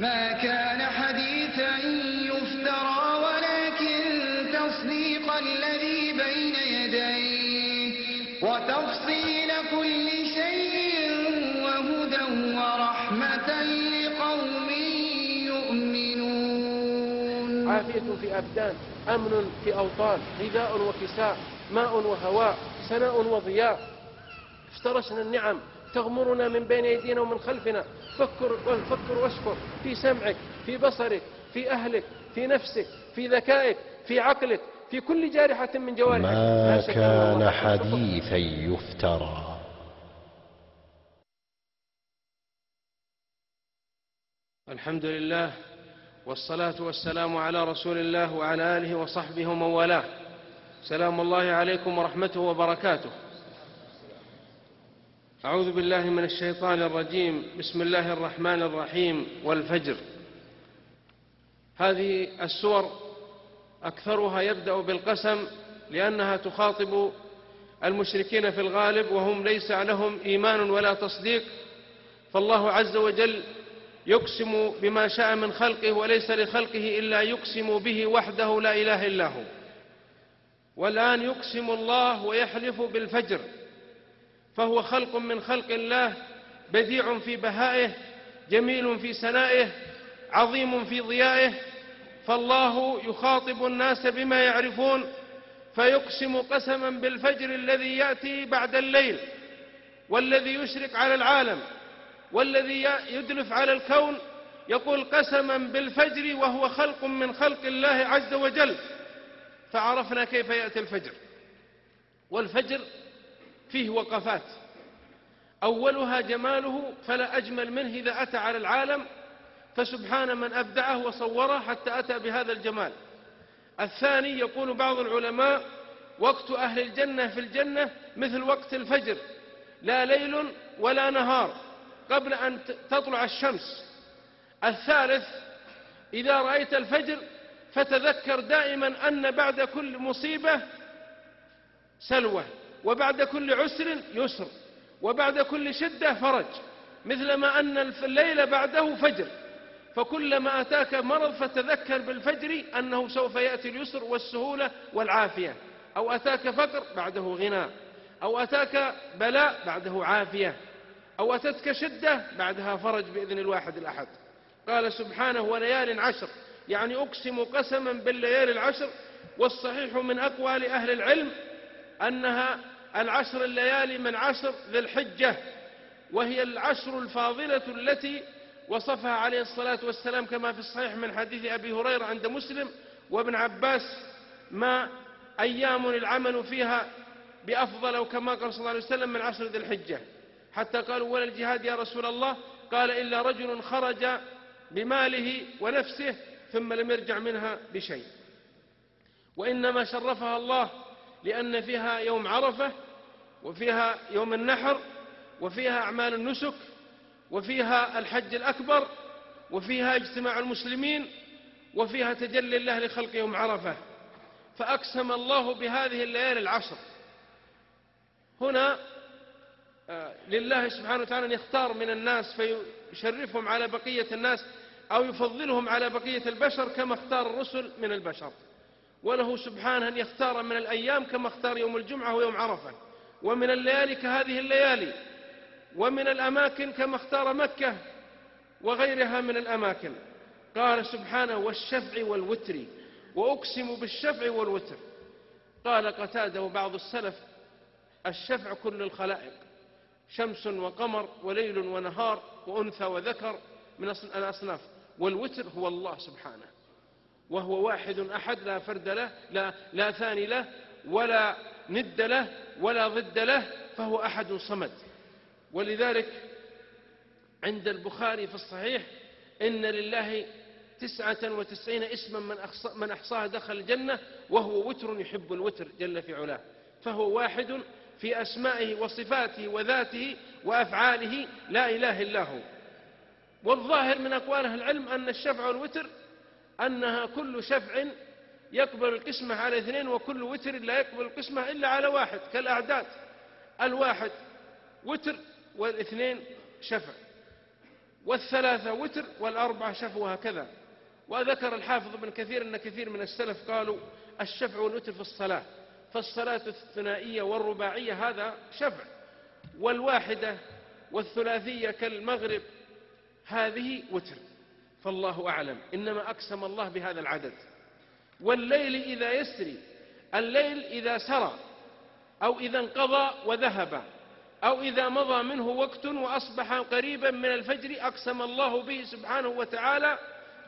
ما كان حديثا يفترى ولكن تصديق الذي بين يديه وتفصيل كل شيء وهدى ورحمة لقوم يؤمنون. عافية في أبدان أمن في أوطان غذاء وكساء ماء وهواء سناء وضياء. افترشنا النعم. تغمرنا من بين أيدينا ومن خلفنا. فكر فكر واشكر في سمعك في بصرك في أهلك في نفسك في ذكائك في عقلك في كل جارحة من جوارحك. ما كان حديثا يفترى. الحمد لله والصلاة والسلام على رسول الله وعلى آله وصحبه ومن والاه. سلام الله عليكم ورحمته وبركاته. أعوذ بالله من الشيطان الرجيم. بسم الله الرحمن الرحيم. والفجر. هذه السور أكثرها يبدأ بالقسم لأنها تخاطب المشركين في الغالب وهم ليس لهم إيمان ولا تصديق. فالله عز وجل يقسم بما شاء من خلقه وليس لخلقه إلا يقسم به وحده لا إله إلا هو. والآن يقسم الله ويحلف بالفجر. فهو خلق من خلق الله بديع في بهائه جميل في سنائه عظيم في ضيائه. فالله يخاطب الناس بما يعرفون فيقسم قسما بالفجر الذي يأتي بعد الليل والذي يشرق على العالم والذي يدلف على الكون. يقول قسما بالفجر وهو خلق من خلق الله عز وجل. فعرفنا كيف يأتي الفجر. والفجر فيه وقفات. أولها جماله فلا أجمل منه إذا أتى على العالم فسبحان من أبدعه وصوره حتى أتى بهذا الجمال. الثاني يقول بعض العلماء وقت أهل الجنة في الجنة مثل وقت الفجر لا ليل ولا نهار قبل أن تطلع الشمس. الثالث إذا رأيت الفجر فتذكر دائما أن بعد كل مصيبة سلوى. وبعد كل عسر يسر وبعد كل شدة فرج. مثلما أن الليل بعده فجر. فكلما أتاك مرض فتذكر بالفجر أنه سوف يأتي اليسر والسهولة والعافية. أو أتاك فقر بعده غنى. أو أتاك بلاء بعده عافية. أو أتتك شدة بعدها فرج بإذن الواحد الأحد. قال سبحانه وليال عشر. يعني أقسم قسما بالليالي العشر. والصحيح من أقوال أهل العلم أنها العشر الليالي من عشر ذي الحجة وهي العشر الفاضلة التي وصفها عليه الصلاة والسلام كما في الصحيح من حديث أبي هريرة عند مسلم وابن عباس ما أيام العمل فيها بأفضل أو كما قال صلى الله عليه وسلم من عشر ذي الحجة. حتى قالوا ولا الجهاد يا رسول الله؟ قال إلا رجل خرج بماله ونفسه ثم لم يرجع منها بشيء. وإنما شرفها الله لأن فيها يوم عرفة وفيها يوم النحر وفيها أعمال النسك وفيها الحج الأكبر وفيها اجتماع المسلمين وفيها تجلي الله لخلق يوم عرفة. فأقسم الله بهذه الليالي العشر هنا آه، لله سبحانه وتعالى أن يختار من الناس فيشرفهم على بقية الناس أو يفضلهم على بقية البشر كما اختار الرسل من البشر. وله سبحانه أن يختار من الأيام كما اختار يوم الجمعة ويوم عرفة. ومن الليالي كهذه الليالي. ومن الأماكن كما اختار مكة وغيرها من الأماكن. قال سبحانه والشفع والوتر. وأقسم بالشفع والوتر. قال قتادة وبعض السلف الشفع كل الخلائق. شمس وقمر وليل ونهار وأنثى وذكر من الأصناف. والوتر هو الله سبحانه. وهو واحد أحد لا فرد له لا, لا ثاني له ولا ند له ولا ضد له فهو أحد صمد. ولذلك عند البخاري في الصحيح إن لله تسعة وتسعين اسما من, من أحصاها دخل الجنة وهو وتر يحب الوتر جل في علاه. فهو واحد في أسمائه وصفاته وذاته وأفعاله لا إله إلا هو. والظاهر من أقوال أهل العلم أن الشفع والوتر أنها كل شفع يقبل القسمة على اثنين وكل وتر لا يقبل القسمة إلا على واحد كالأعداد. الواحد وتر والاثنين شفع. والثلاثة وتر والأربعة شفع وهكذا. وذكر الحافظ ابن كثير أن كثير من السلف قالوا الشفع والوتر في الصلاة فالصلاة الثنائية والرباعية هذا شفع. والواحدة والثلاثية كالمغرب هذه وتر. فالله أعلم. إنما أقسم الله بهذا العدد. والليل إذا يسري الليل إذا سرى أو إذا انقضى وذهب أو إذا مضى منه وقت وأصبح قريبا من الفجر أقسم الله به سبحانه وتعالى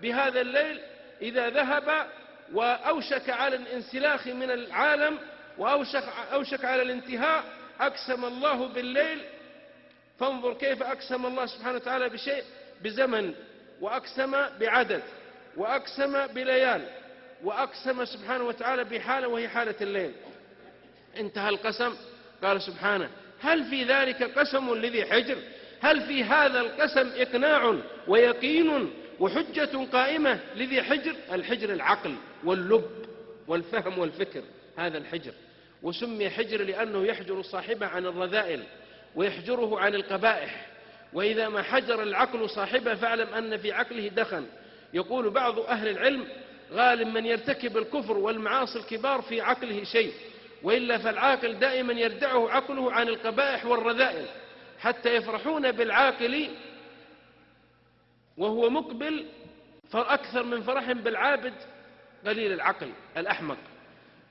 بهذا الليل إذا ذهب وأوشك على الانسلاخ من العالم وأوشك أوشك على الانتهاء أقسم الله بالليل. فانظر كيف أقسم الله سبحانه وتعالى بشيء بزمن وأقسم بعدد وأقسم بليال وأقسم سبحانه وتعالى بحالة وهي حالة الليل. انتهى القسم. قال سبحانه هل في ذلك قسم لذي حجر؟ هل في هذا القسم إقناع ويقين وحجة قائمة لذي حجر؟ الحجر العقل واللب والفهم والفكر هذا الحجر. وسمي حجر لأنه يحجر صاحبه عن الرذائل ويحجره عن القبائح. وإذا ما حجر العقل صاحبه فاعلم أن في عقله دخن. يقول بعض أهل العلم غالب من يرتكب الكفر والمعاصي الكبار في عقله شيء وإلا فالعاقل دائما يردعه عقله عن القبائح والرذائل حتى يفرحون بالعاقل وهو مقبل فأكثر من فرح بالعابد قليل العقل الأحمق.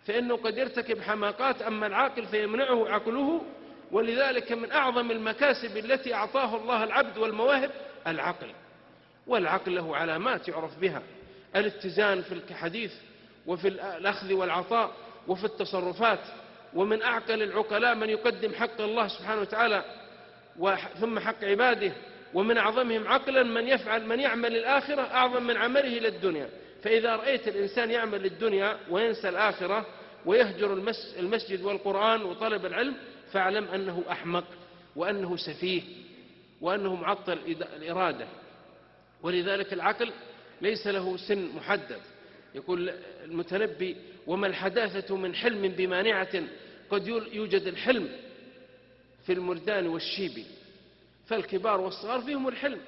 فإنه قد يرتكب حماقات أما العاقل فيمنعه عقله ولذلك من أعظم المكاسب التي أعطاه الله العبد والمواهب العقل. والعقل له علامات يعرف بها. الاتزان في الحديث وفي الأخذ والعطاء وفي التصرفات. ومن أعقل العقلاء من يقدم حق الله سبحانه وتعالى ثم حق عباده. ومن أعظمهم عقلا من يفعل من يعمل الآخرة أعظم من عمله للدنيا. فإذا رأيت الإنسان يعمل للدنيا وينسى الآخرة ويهجر المسجد والقرآن وطلب العلم فاعلم أنه أحمق وأنه سفيه وأنه معطل الإرادة. ولذلك العقل ليس له سن محدد. يقول المتنبي وما الحداثة من حلم بمانعة؟ قد يوجد الحلم في المردان والشيب. فالكبار والصغار فيهم الحلم.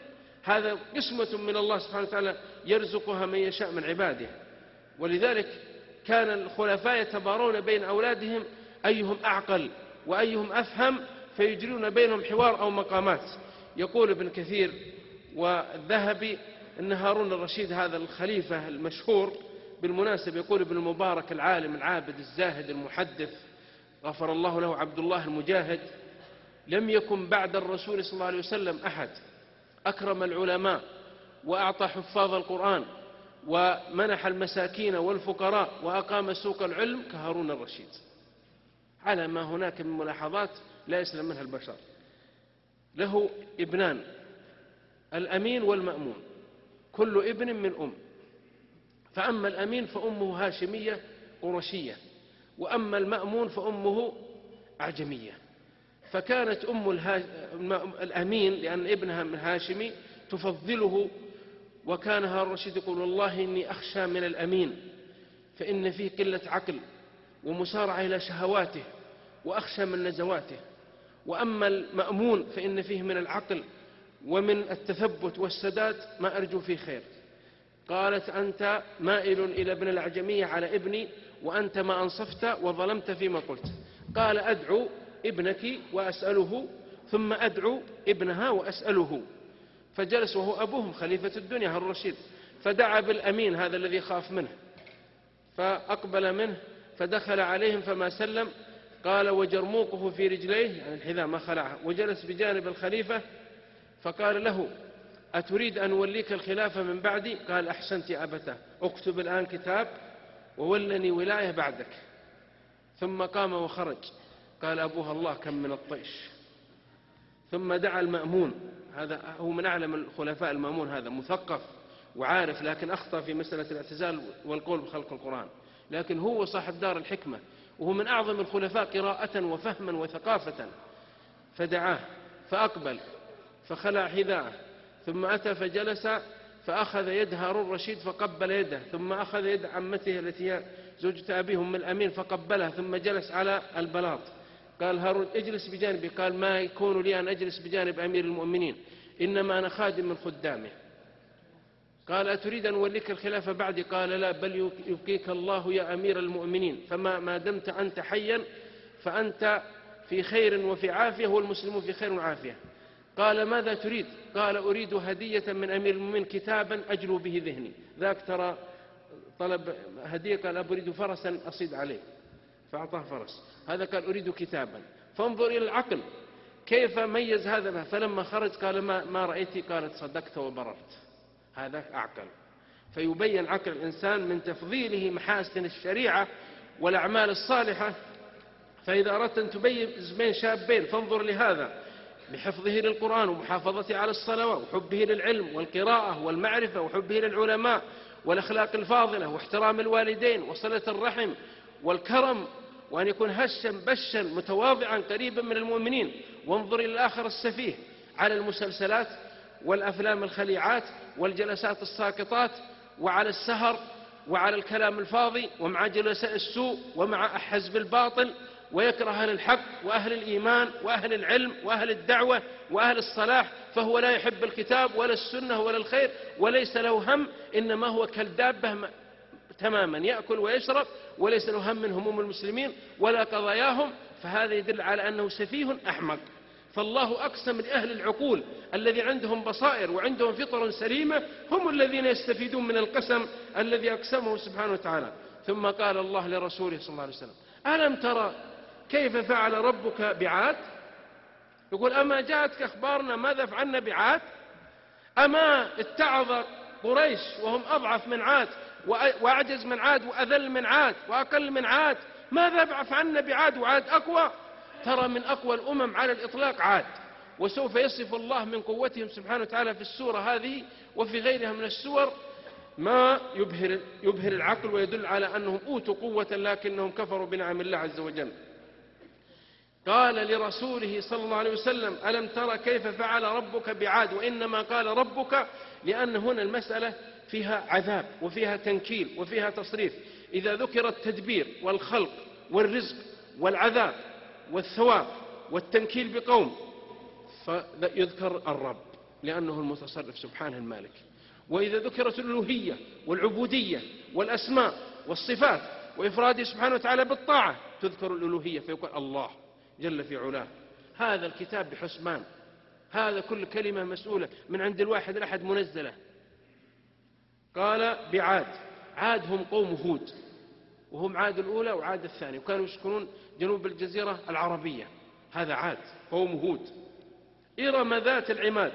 هذا قسمة من الله سبحانه وتعالى يرزقها من يشاء من عباده. ولذلك كان الخلفاء يتبارون بين أولادهم أيهم أعقل وأيهم أفهم فيجرون بينهم حوار أو مقامات. يقول ابن كثير والذهبي أن هارون الرشيد هذا الخليفة المشهور بالمناسبة يقول ابن المبارك العالم العابد الزاهد المحدث غفر الله له عبد الله المجاهد لم يكن بعد الرسول صلى الله عليه وسلم أحد. أكرم العلماء وأعطى حفاظ القرآن ومنح المساكين والفقراء وأقام سوق العلم كهارون الرشيد. على ما هناك من ملاحظات لا يسلم منها البشر. له ابنان الأمين والمأمون كل ابن من أم. فأما الأمين فأمه هاشمية قرشية. وأما المأمون فأمه أعجمية. فكانت أم الأمين لأن ابنها من هاشمي تفضله وكان هارون الرشيد يقول والله إني أخشى من الأمين فإن فيه قلة عقل ومسارعة إلى شهواته وأخشى من نزواته. وأما المأمون فإن فيه من العقل ومن التثبت والسداد ما أرجو فيه خير. قالت أنت مائل إلى ابن الأعجمية على ابني وأنت ما أنصفت وظلمت فيما قلت. قال أدعو ابنك وأسأله ثم أدعو ابنها وأسأله. فجلس وهو أبوهم خليفة الدنيا هارون الرشيد فدعا بالأمين هذا الذي خاف منه. فأقبل منه فدخل عليهم فما سلم قال وجرموقه في رجليه يعني الحذاء ما خلعها وجلس بجانب الخليفة فقال له أتريد أن أوليك الخلافة من بعدي؟ قال أحسنت يا أبته أكتب الآن كتاب وولني ولاية بعدك. ثم قام وخرج. قال أبوها الله كم من الطيش. ثم دعا المأمون هذا هو من أعلم الخلفاء المأمون هذا مثقف وعارف لكن أخطأ في مسألة الاعتزال والقول بخلق القرآن. لكن هو صاحب دار الحكمة. وهو من أعظم الخلفاء قراءة وفهما وثقافة. فدعاه فأقبل فخلع حذاءه ثم أتى فجلس فأخذ يد هارون الرشيد فقبل يده ثم أخذ يد عمته التي هي زوجة أبيه أم الأمين فقبلها ثم جلس على البلاط. قال هارون اجلس بجانبي قال ما يكون لي أن أجلس بجانب أمير المؤمنين إنما أنا خادم من خدامه. قال أتريد أن أوليك الخلافة بعدي؟ قال لا بل يبقيك الله يا أمير المؤمنين. فما ما دمت أنت حيا فأنت في خير وفي عافية والمسلمون في خير وعافية. قال ماذا تريد؟ قال أريد هدية من أمير المؤمنين كتابا أجلو به ذهني. ذاك ترى طلب هدية. قال أريد فرسا أصيد عليه. فأعطاه فرس. هذا قال أريد كتابا. فانظر إلى العقل. كيف ميز هذا؟ فلما خرج قال ما, ما رأيتي؟ قالت صدقت وبررت. هذا أعقل. فيبين عقل الإنسان من تفضيله محاسن الشريعة والأعمال الصالحة. فإذا أردت أن تميز بين شابين فانظر لهذا. بحفظه للقرآن ومحافظته على الصلوات وحبه للعلم والقراءة والمعرفة وحبه للعلماء والأخلاق الفاضلة واحترام الوالدين وصلة الرحم والكرم. وأن يكون هشا بشا متواضعا قريبا من المؤمنين. وانظر إلى الآخر السفيه على المسلسلات والأفلام الخليعات والجلسات الساقطات وعلى السهر وعلى الكلام الفاضي ومع جلساء السوء ومع حزب الباطل ويكره أهل الحق وأهل الإيمان وأهل العلم وأهل الدعوة وأهل الصلاح فهو لا يحب الكتاب ولا السنة ولا الخير وليس له هم إنما هو كالدابة تماما يأكل ويشرب وليس له هم من هموم المسلمين ولا قضاياهم فهذا يدل على أنه سفيه أحمق. فالله أقسم لأهل العقول الذي عندهم بصائر وعندهم فطر سليمة هم الذين يستفيدون من القسم الذي أقسمه سبحانه وتعالى. ثم قال الله لرسوله صلى الله عليه وسلم ألم ترى كيف فعل ربك بعاد؟ يقول أما جاءتك أخبارنا ماذا فعلنا بعاد؟ أما اتعظ قريش وهم أضعف من عاد وأعجز من عاد وأذل من عاد وأقل من عاد ماذا فعلنا بعاد؟ وعاد أقوى. ترى من أقوى الأمم على الإطلاق عاد وسوف يصف الله من قوتهم سبحانه وتعالى في السورة هذه وفي غيرها من السور. ما يبهر, يبهر العقل ويدل على أنهم أوتوا قوة لكنهم كفروا بنعم الله عز وجل. قال لرسوله صلى الله عليه وسلم ألم ترى كيف فعل ربك بعاد؟ وإنما قال ربك لأن هنا المسألة فيها عذاب وفيها تنكيل وفيها تصريف. إذا ذكر التدبير والخلق والرزق والعذاب والثواب والتنكيل بقوم فيذكر الرب لأنه المتصرف سبحانه المالك. وإذا ذكرت الألوهية والعبودية والأسماء والصفات وإفراده سبحانه وتعالى بالطاعة تذكر الألوهية فيقول الله جل في علاه. هذا الكتاب بحسبان. هذا كل كلمة مسؤولة من عند الواحد الأحد منزلة. قال بعاد عاد هم قوم هود. وهم عاد الأولى وعاد الثانية وكانوا يسكنون جنوب الجزيرة العربية. هذا عاد قوم هود إرم ذات العماد؟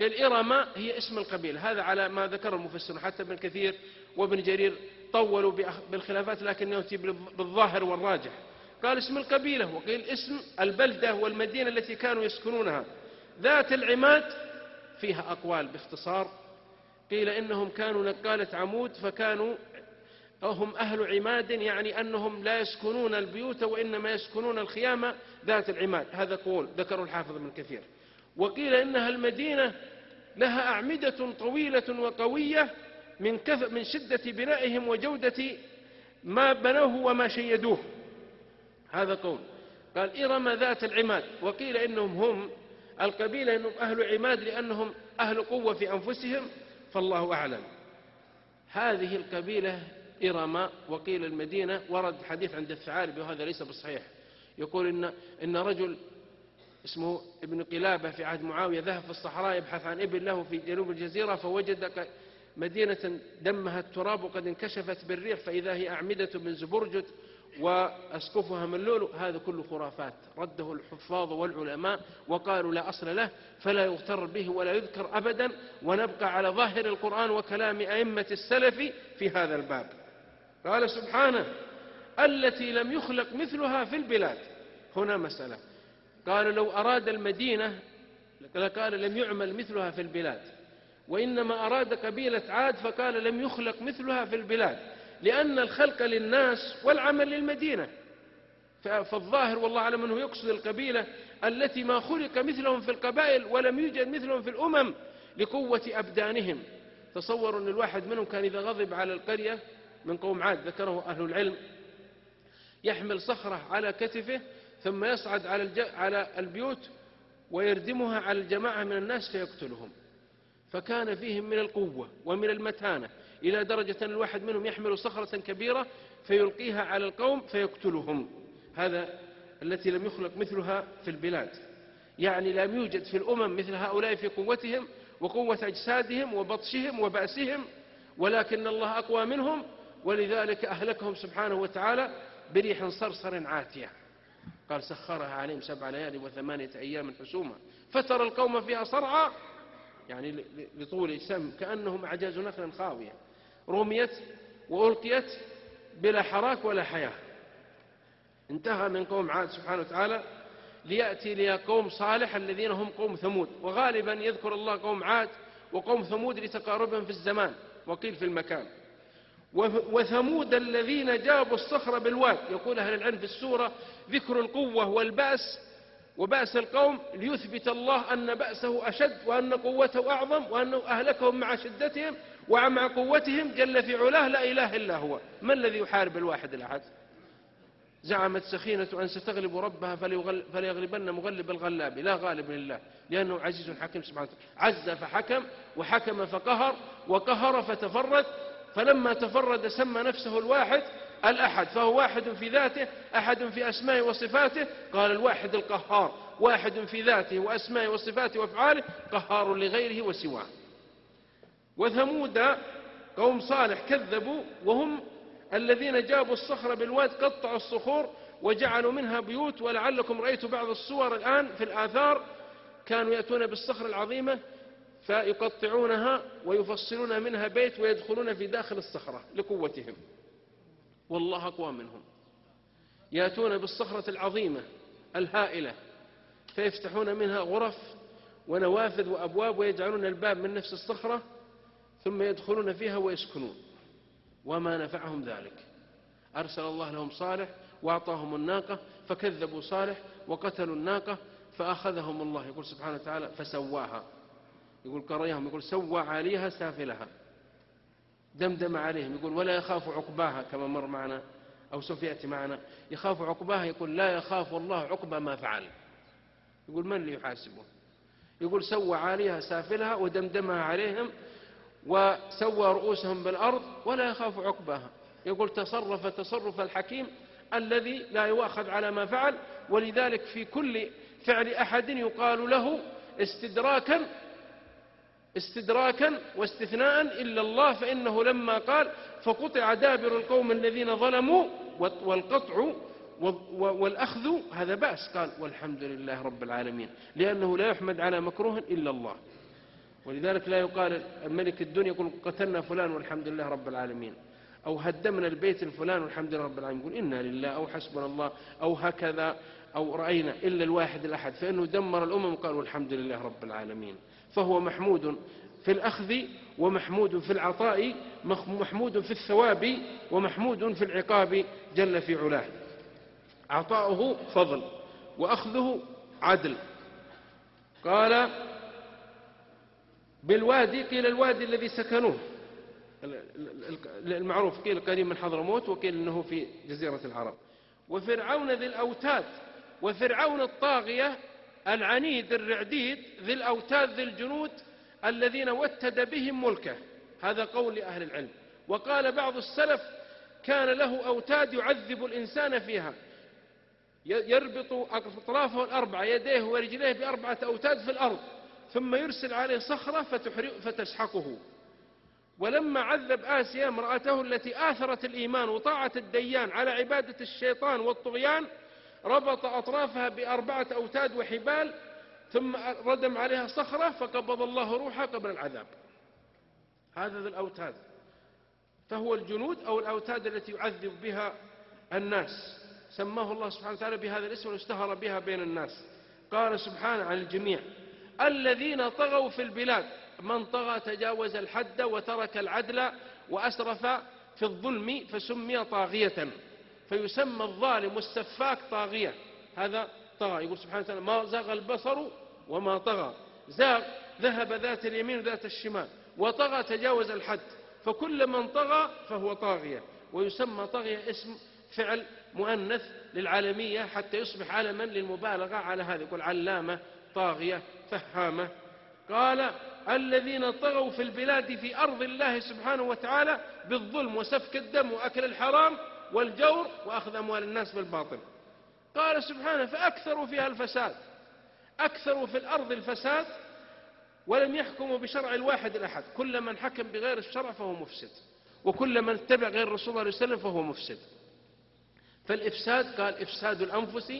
قال إرم هي اسم القبيلة. هذا على ما ذكر المفسر حتى ابن كثير وابن جرير طولوا بالخلافات لكن يأتي بالظاهر والراجح. قال اسم القبيلة وقيل اسم البلدة والمدينة التي كانوا يسكنونها. ذات العماد فيها أقوال باختصار. قيل إنهم كانوا نقالة عمود فكانوا هم أهل عماد يعني أنهم لا يسكنون البيوت وإنما يسكنون الخيام ذات العماد. هذا قول ذكره الحافظ من كثير. وقيل إنها المدينة لها أعمدة طويلة وقوية من, كث من شدة بنائهم وجودة ما بنوه وما شيدوه. هذا قول. قال إرم ذات العماد. وقيل إنهم هم القبيلة إنهم أهل عماد لأنهم أهل قوة في أنفسهم فالله أعلم. هذه القبيلة إرم وقيل المدينة ورد حديث عند الثعالبي وهذا ليس بالصحيح يقول إن, إن رجل اسمه ابن قلابة في عهد معاوية ذهب في الصحراء يبحث عن ابن له في جنوب الجزيرة فوجد مدينة دمها التراب وقد انكشفت بالريح فإذا هي أعمدة من زبرجد وأسقفها من لؤلؤ هذا كله خرافات. رده الحفاظ والعلماء وقالوا لا أصل له فلا يغتر به ولا يذكر أبدا ونبقى على ظاهر القرآن وكلام أئمة السلف في هذا الباب. قال سبحانه التي لم يخلق مثلها في البلاد. هنا مسألة. قال لو أراد المدينة قال لم يعمل مثلها في البلاد. وإنما أراد قبيلة عاد فقال لم يخلق مثلها في البلاد. لأن الخلق للناس والعمل للمدينة. فالظاهر والله أعلم أنه يقصد القبيلة التي ما خلق مثلهم في القبائل ولم يوجد مثلهم في الأمم لقوة أبدانهم. تصوروا أن الواحد منهم كان إذا غضب على القرية من قوم عاد ذكره أهل العلم. يحمل صخرة على كتفه ثم يصعد على, على البيوت ويردمها على الجماعة من الناس فيقتلهم. فكان فيهم من القوة ومن المتانة. إلى درجة أن الواحد منهم يحمل صخرة كبيرة فيلقيها على القوم فيقتلهم. هذا التي لم يخلق مثلها في البلاد. يعني لم يوجد في الأمم مثل هؤلاء في قوتهم وقوة أجسادهم وبطشهم وبأسهم ولكن الله أقوى منهم ولذلك أهلكهم سبحانه وتعالى بريح صرصر عاتية. قال سخرها عليهم سبع ليال وثمانية أيام حسوما. فترى القوم فيها صرعى يعني لطول اجسام كأنهم أعجاز نخل خاوية. رميت وألقيت بلا حراك ولا حياة. انتهى من قوم عاد سبحانه وتعالى ليأتي لي قوم صالح الذين هم قوم ثمود. وغالبا يذكر الله قوم عاد وقوم ثمود لتقاربهم في الزمان وقيل في المكان. وثمود الذين جابوا الصخر بالواد. يقول أهل العلم في السورة ذكر القوة والبأس وبأس القوم ليثبت الله أن بأسه أشد وأن قوته أعظم وأنه أهلكهم مع شدتهم ومع قوتهم. جل في علاه لا إله إلا هو. ما الذي يحارب الواحد الأحد؟ زعمت سخينة أن ستغلب ربها فليغلبن مغلب الغلاب. لا غالب لله لأنه عزيز حكيم سبحانه عز فحكم وحكم فقهر وقهر فتفرد. فلما تفرد سمى نفسه الواحد الأحد فهو واحد في ذاته أحد في أسمائه وصفاته قال الواحد القهار. واحد في ذاته وأسمائه وصفاته وأفعاله قهار لغيره وسواه. وثمود قوم صالح كذبوا وهم الذين جابوا الصخر بالواد قطعوا الصخور وجعلوا منها بيوت ولعلكم رأيتوا بعض الصور الآن في الآثار. كانوا يأتون بالصخر العظيمة فيقطعونها ويفصلون منها بيت ويدخلون في داخل الصخرة لقوتهم. والله أقوى منهم. يأتون بالصخرة العظيمة الهائلة فيفتحون منها غرف ونوافذ وأبواب ويجعلون الباب من نفس الصخرة ثم يدخلون فيها ويسكنون. وما نفعهم ذلك. أرسل الله لهم صالح وأعطاهم الناقة فكذبوا صالح وقتلوا الناقة فأخذهم الله. يقول سبحانه وتعالى فسواها. يقول قريهم يقول سوى عاليها سافلها. دمدم عليهم يقول ولا يخاف عقباها كما مر معنا أو سوف يأتي معنا. يخاف عقباها يقول لا يخاف الله عقب ما فعل. يقول من اللي يحاسبه؟ يقول سوى عاليها سافلها ودمدمها عليهم وسوى رؤوسهم بالأرض ولا يخاف عقباها. يقول تصرف تصرف الحكيم الذي لا يؤاخذ على ما فعل ولذلك في كل فعل أحد يقال له استدراكا استدراكا واستثناء إلا الله فإنه لما قال فقطع دابر القوم الذين ظلموا والقطع والأخذ هذا بأس. قال والحمد لله رب العالمين لأنه لا يحمد على مكروه إلا الله. ولذلك لا يقال الملك الدنيا يقول قتلنا فلان والحمد لله رب العالمين أو هدمنا البيت الفلان والحمد لله رب العالمين. يقول إنا لله أو حسبنا الله أو هكذا. أو رأينا إلا الواحد الأحد فإنه دمر الأمم قال والحمد لله رب العالمين. فهو محمود في الأخذ ومحمود في العطاء محمود في الثواب ومحمود في العقاب جل في علاه. عطاؤه فضل وأخذه عدل. قال بالوادي قيل الوادي الذي سكنوه. المعروف قيل قريب من حضرموت وقيل إنه في جزيرة العرب. وفرعون ذي الأوتاد وفرعون الطاغية العنيد الرعديد ذي الأوتاد ذي الجنود الذين وتد بهم ملكه. هذا قول لأهل العلم. وقال بعض السلف كان له أوتاد يعذب الإنسان فيها. يربط أطرافه الأربعة يديه ورجليه بأربعة أوتاد في الأرض. ثم يرسل عليه صخرة فتسحقه. ولما عذب آسيا امرأته التي آثرت الإيمان وطاعة الديان على عبادة الشيطان والطغيان ربط أطرافها بأربعة أوتاد وحبال ثم ردم عليها صخرة فقبض الله روحها قبل العذاب. هذا الأوتاد. فهو الجنود أو الأوتاد التي يعذب بها الناس. سماه الله سبحانه وتعالى بهذا الاسم واشتهر بها بين الناس. قال سبحانه عن الجميع الذين طغوا في البلاد من طغى تجاوز الحد وترك العدل وأسرف في الظلم فسمي طاغية. فيسمى الظالم السفاك طاغية. هذا طغى. يقول سبحانه وتعالى ما زاغ البصر وما طغى. زاغ ذهب ذات اليمين وذات الشمال وطغى تجاوز الحد. فكل من طغى فهو طاغية. ويسمى طاغية اسم فعل مؤنث للعالمية حتى يصبح علما للمبالغة على هذا. يقول علامة طاغية فهامة. قال الذين طغوا في البلاد في أرض الله سبحانه وتعالى بالظلم وسفك الدم وأكل الحرام والجور وأخذ أموال الناس بالباطل. قال سبحانه فأكثروا فيها الفساد أكثروا في الأرض الفساد ولم يحكموا بشرع الواحد الأحد. كل من حكم بغير الشرع فهو مفسد وكل من اتبع غير الرسول صلى الله عليه وسلم فهو مفسد. فالإفساد قال إفساد الأنفس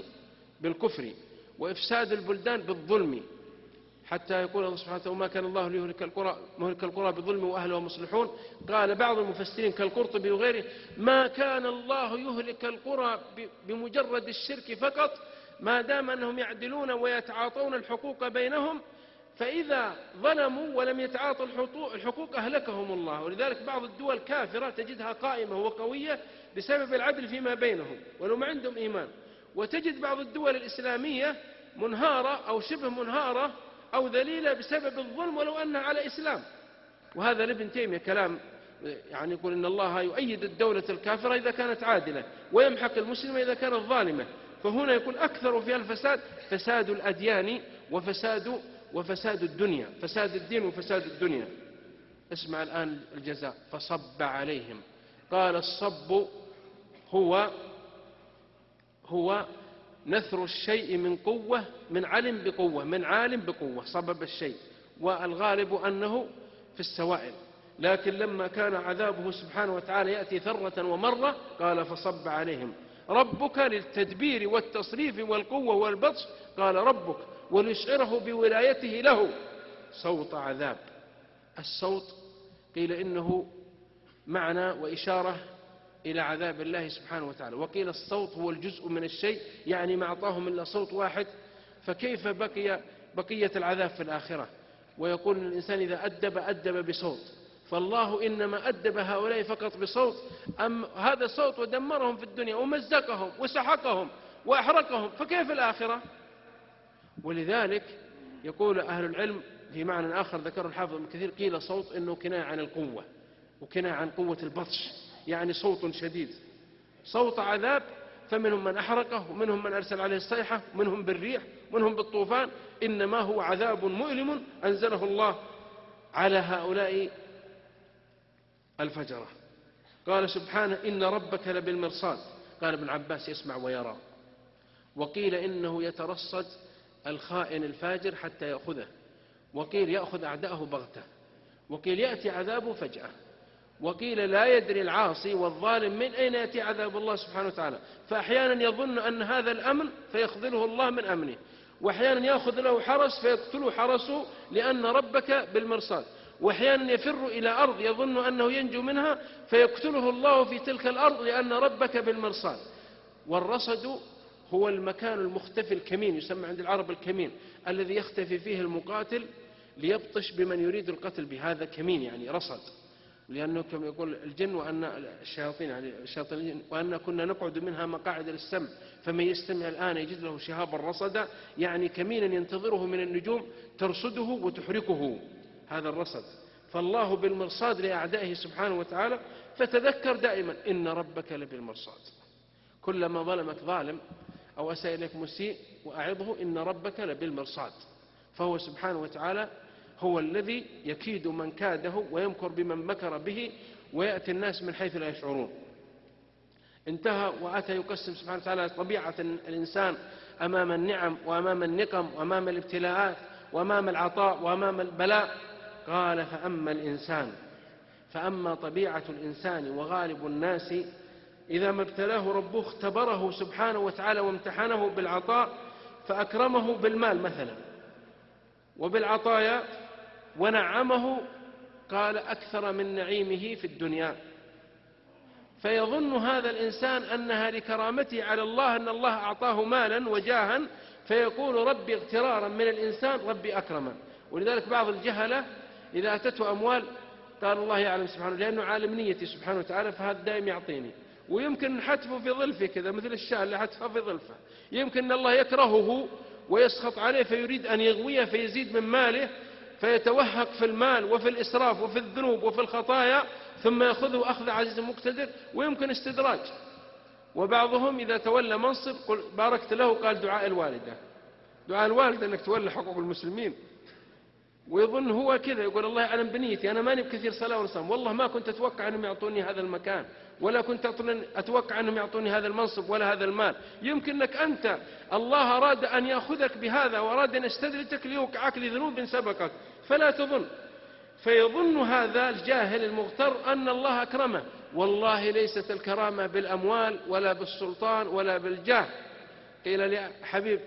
بالكفر وإفساد البلدان بالظلم. حتى يقول الله سبحانه وتعالى وما كان الله ليهلك القرى مهلك القرى بظلم وأهلها مصلحون. قال بعض المفسرين كالقرطبي وغيره ما كان الله يهلك القرى بمجرد الشرك فقط ما دام أنهم يعدلون ويتعاطون الحقوق بينهم فإذا ظلموا ولم يتعاطوا الحقوق أهلكهم الله. ولذلك بعض الدول كافرة تجدها قائمة وقوية بسبب العدل فيما بينهم ولو ما عندهم إيمان. وتجد بعض الدول الإسلامية منهارة أو شبه منهارة أو ذليلة بسبب الظلم ولو أنها على إسلام. وهذا لابن تيمية كلام يعني يقول إن الله يؤيد الدولة الكافرة إذا كانت عادلة ويمحق المسلمة إذا كانت ظالمة فهنا يكون أكثر فيها الفساد فساد الأديان وفساد وفساد الدنيا فساد الدين وفساد الدنيا. اسمع الآن الجزاء. فصب عليهم. قال الصب هو هو نثر الشيء من قوة من علم بقوة من عالم بقوة صبب الشيء. والغالب أنه في السوائل. لكن لما كان عذابه سبحانه وتعالى يأتي ثرة ومرة قال فصب عليهم. ربك للتدبير والتصريف والقوة والبطش قال ربك وليشعره بولايته له. صوت عذاب. الصوت قيل إنه معنى وإشارة إلى عذاب الله سبحانه وتعالى. وقيل الصوت هو الجزء من الشيء يعني ما أعطاهم إلا صوت واحد. فكيف بقي بقية العذاب في الآخرة؟ ويقول إن الإنسان إذا أدب أدب بصوت. فالله إنما أدب هؤلاء فقط بصوت. أم هذا صوت ودمرهم في الدنيا ومزقهم وسحقهم وأحرقهم فكيف الآخرة؟ ولذلك يقول أهل العلم في معنى آخر ذكر الحافظ ابن كثير قيل صوت أنه كناية عن القوة وكناية عن قوة البطش. يعني صوت شديد. صوت عذاب فمنهم من أحرقه ومنهم من أرسل عليه الصيحة ومنهم بالريح ومنهم بالطوفان. إنما هو عذاب مؤلم أنزله الله على هؤلاء الفجرة. قال سبحانه إن ربك لبالمرصاد. قال ابن عباس يسمع ويرى. وقيل إنه يترصد الخائن الفاجر حتى يأخذه. وقيل يأخذ أعداءه بغتة. وقيل يأتي عذابه فجأة. وقيل لا يدري العاصي والظالم من أين يأتي عذاب الله سبحانه وتعالى. فأحيانا يظن أن هذا الأمن فيخذله الله من أمنه. وأحيانا يأخذ له حرس فيقتله حرسه لأن ربك بالمرصاد. وأحيانا يفر إلى أرض يظن أنه ينجو منها فيقتله الله في تلك الأرض لأن ربك بالمرصاد. والرصد هو المكان المختفي الكمين يسمى عند العرب الكمين الذي يختفي فيه المقاتل ليبطش بمن يريد القتل بهذا كمين يعني رصد. لأنه كما يقول الجن وأن الشياطين يعني الشياطين وأن كنا نقعد منها مقاعد للسمع فمن يستمع الآن يجد له شهابا رصدا يعني كمينا ينتظره من النجوم ترصده وتحركه هذا الرصد. فالله بالمرصاد لأعدائه سبحانه وتعالى فتذكر دائما إن ربك لبالمرصاد. كلما ظلمك ظالم أو أساء إليك مسيء وأعظه إن ربك لبالمرصاد. فهو سبحانه وتعالى هو الذي يكيد من كاده ويمكر بمن مكر به ويأتي الناس من حيث لا يشعرون. انتهى وأتى يقسم سبحانه وتعالى طبيعة الإنسان أمام النعم وأمام النقم وأمام الابتلاءات وأمام العطاء وأمام البلاء. قال فأما الإنسان فأما طبيعة الإنسان وغالب الناس إذا ما ابتلاه ربه اختبره سبحانه وتعالى وامتحنه بالعطاء فأكرمه بالمال مثلا. وبالعطايا ونعمه قال أكثر من نعيمه في الدنيا. فيظن هذا الإنسان أنها لكرامته على الله أن الله أعطاه مالا وجاها فيقول ربي اغترارا من الإنسان ربي أكرما. ولذلك بعض الجهلة إذا أتته أموال قال الله يعلم سبحانه لأنه عالم نيتي سبحانه وتعالى فهذا دائم يعطيني. ويمكن نحتفه في ظلفه كذا مثل الشاة اللي حتفها في ظلفه يمكن أن الله يكرهه ويسخط عليه فيريد أن يغويه فيزيد من ماله. فيتوهق في المال وفي الإسراف وفي الذنوب وفي الخطايا ثم يأخذه أخذ عزيز مقتدر ويمكن استدراج. وبعضهم إذا تولى منصب قل باركت له قال دعاء الوالدة. دعاء الوالد أنك تولي حقوق المسلمين. ويظن هو كذا يقول الله يعلم بنيتي أنا ماني بكثير صلاة ولا صوم والله ما كنت أتوقع أنهم يعطوني هذا المكان. ولا كنت أتوقع أنهم يعطوني هذا المنصب ولا هذا المال. يمكن أنك أنت الله أراد أن يأخذك بهذا وأراد أن يستدرجك ليوقعك لذنوب سبقك. فلا تظن. فيظن هذا الجاهل المغتر أن الله أكرمه. والله ليست الكرامة بالأموال ولا بالسلطان ولا بالجاه. قيل لحبيب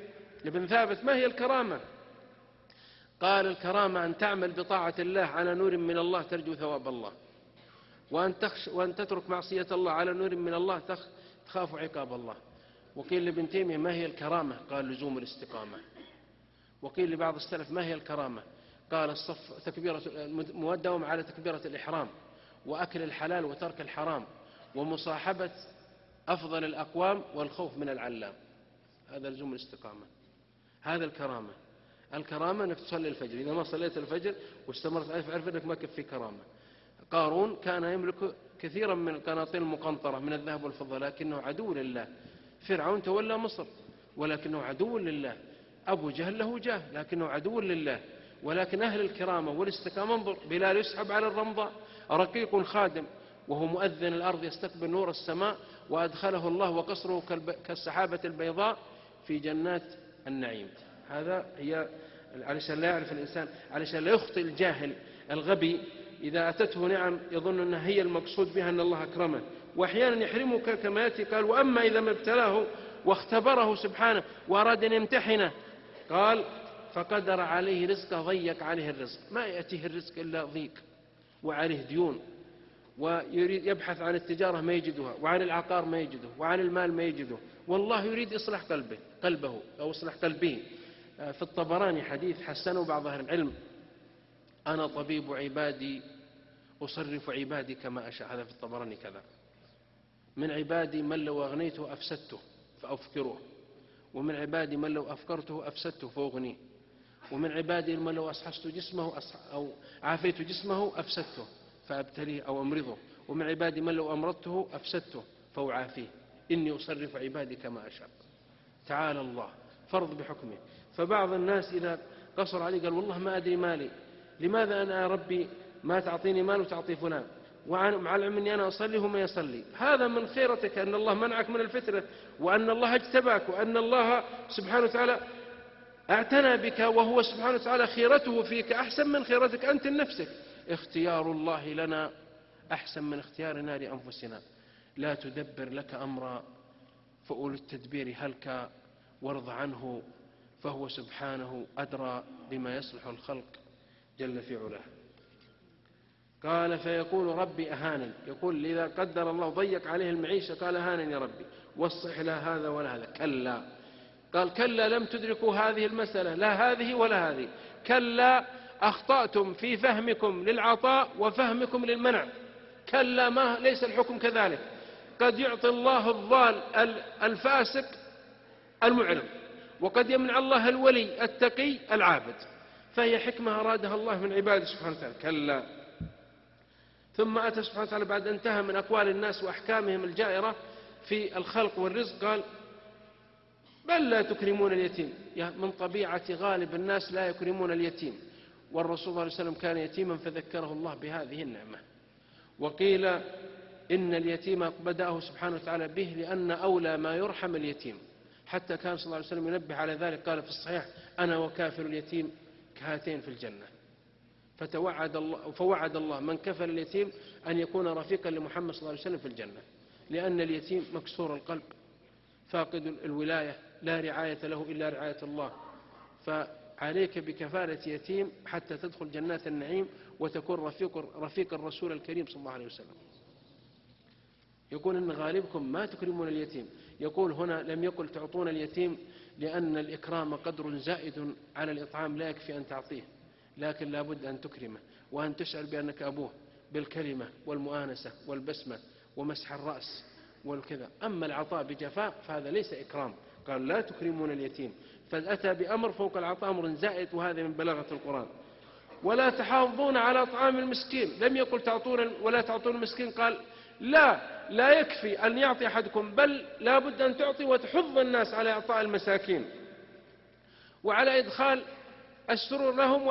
ابن ثابت ما هي الكرامة؟ قال الكرامة أن تعمل بطاعة الله على نور من الله ترجو ثواب الله. وأن, تخش وأن تترك معصية الله على نور من الله تخاف عقاب الله. وقيل لابن تيمية ما هي الكرامة؟ قال لزوم الاستقامة. وقيل لبعض السلف ما هي الكرامة؟ قال الصف تكبيرة مودهم على تكبيرة الإحرام وأكل الحلال وترك الحرام ومصاحبة أفضل الأقوام والخوف من العلام. هذا لزوم الاستقامة. هذا الكرامة. الكرامة أنك تصلي الفجر. إذا ما صليت الفجر واستمرت عرف أنك ما كفي كرامة. قارون كان يملك كثيرا من القناطير المقنطرة من الذهب والفضة لكنه عدو لله. فرعون تولى مصر ولكنه عدو لله. أبو جهل له جاه لكنه عدو لله. ولكن أهل الكرامة والاستقامة انظر بلال يسحب على الرمضاء رقيق خادم وهو مؤذن الأرض يستقبل نور السماء وأدخله الله وقصره كالسحابة البيضاء في جنات النعيم. هذا هي علشان لا يعرف الإنسان علشان لا يخطئ الجاهل الغبي إذا أتته نعم يظن أنها هي المقصود بها أن الله أكرمه. وأحيانا يحرمك كما يأتي قال وأما إذا ما ابتلاه واختبره سبحانه وأراد أن يمتحنه قال فقدر عليه رزقه ضيق عليه الرزق. ما يأتيه الرزق إلا ضيق وعليه ديون ويريد يبحث عن التجارة ما يجدها وعن العقار ما يجده وعن المال ما يجده. والله يريد إصلاح قلبه قلبه أو إصلاح قلبه. آه، في الطبراني حديث حسنه بعض أهل العلم. أنا طبيب عبادي أصرف عبادي كما أشاء. هذا في الطبراني كذا. من عبادي من لو أغنيته أفسدته فأفكره. ومن عبادي من لو أفكرته أفسدته فأغنيه ومن عبادي من لو أصحصت جسمه أو عافيت جسمه أفسدته فأبتليه أو أمرضه. ومن عبادي من لو أمرضته أفسدته فأعافيه. إني أصرف عبادي كما أشاء. تعالى الله فرض بحكمه. فبعض الناس إذا قصر علي قال والله ما أدري مالي. لماذا أنا ربي ما تعطيني مال وتعطي فلان؟ ومع العلم أني أنا أصلي وما يصلي. هذا من خيرتك أن الله منعك من الفتنة وأن الله اجتباك وأن الله سبحانه وتعالى اعتنى بك وهو سبحانه وتعالى خيرته فيك. أحسن من خيرتك أنت لنفسك. اختيار الله لنا أحسن من اختيارنا لأنفسنا لا تدبر لك أمرا فأولو التدبير هلك وارض عنه فهو سبحانه أدرى بما يصلح الخلق. جل في علاه. قال فيقول ربي أهانا يقول إذا قدر الله ضيق عليه المعيشة قال أهانا يا ربي. وصح لا هذا ولا هذا. كلا. قال كلا لم تدركوا هذه المسألة. لا هذه ولا هذه. كلا أخطأتم في فهمكم للعطاء وفهمكم للمنع. كلا ما ليس الحكم كذلك. قد يعطي الله الضال الفاسق المعرض وقد يمنع الله الولي التقي العابد. فهي حكمة أرادها الله من عباده سبحانه وتعالى. كلا. ثم أتى سبحانه وتعالى بعد انتهى من أقوال الناس وأحكامهم الجائرة في الخلق والرزق قال بل لا تكرمون اليتيم. من طبيعة غالب الناس لا يكرمون اليتيم. والرسول صلى الله عليه وسلم كان يتيما فذكره الله بهذه النعمة. وقيل إن اليتيم بدأه سبحانه وتعالى به لأن أولى ما يرحم اليتيم. حتى كان صلى الله عليه وسلم ينبه على ذلك. قال في الصحيح أنا وكافر اليتيم كهاتين في الجنة. فتوعد الله فوعد الله من كفل اليتيم أن يكون رفيقا لمحمد صلى الله عليه وسلم في الجنة. لأن اليتيم مكسور القلب فاقد الولاية لا رعاية له إلا رعاية الله. فعليك بكفالة يتيم حتى تدخل جنات النعيم وتكون رفيق, رفيق الرسول الكريم صلى الله عليه وسلم. يقول إن غالبكم ما تكرمون اليتيم. يقول هنا لم يقل تعطون اليتيم لأن الإكرام قدر زائد على الإطعام لا يكفي أن تعطيه لكن لا بد أن تكرمه وأن تشعر بأنك أبوه بالكلمة والمؤانسة والبسمة ومسح الرأس والكذا. أما العطاء بجفاء فهذا ليس إكرام. قال لا تكرمون اليتيم. فأتى بأمر فوق العطاء أمر زائد وهذا من بلاغة القرآن. ولا تحافظون على طعام المسكين. لم يقل تعطون ولا تعطون المسكين. قال لا لا يكفي أن يعطي أحدكم بل لا بد أن تعطي وتحض الناس على إعطاء المساكين وعلى إدخال السرور لهم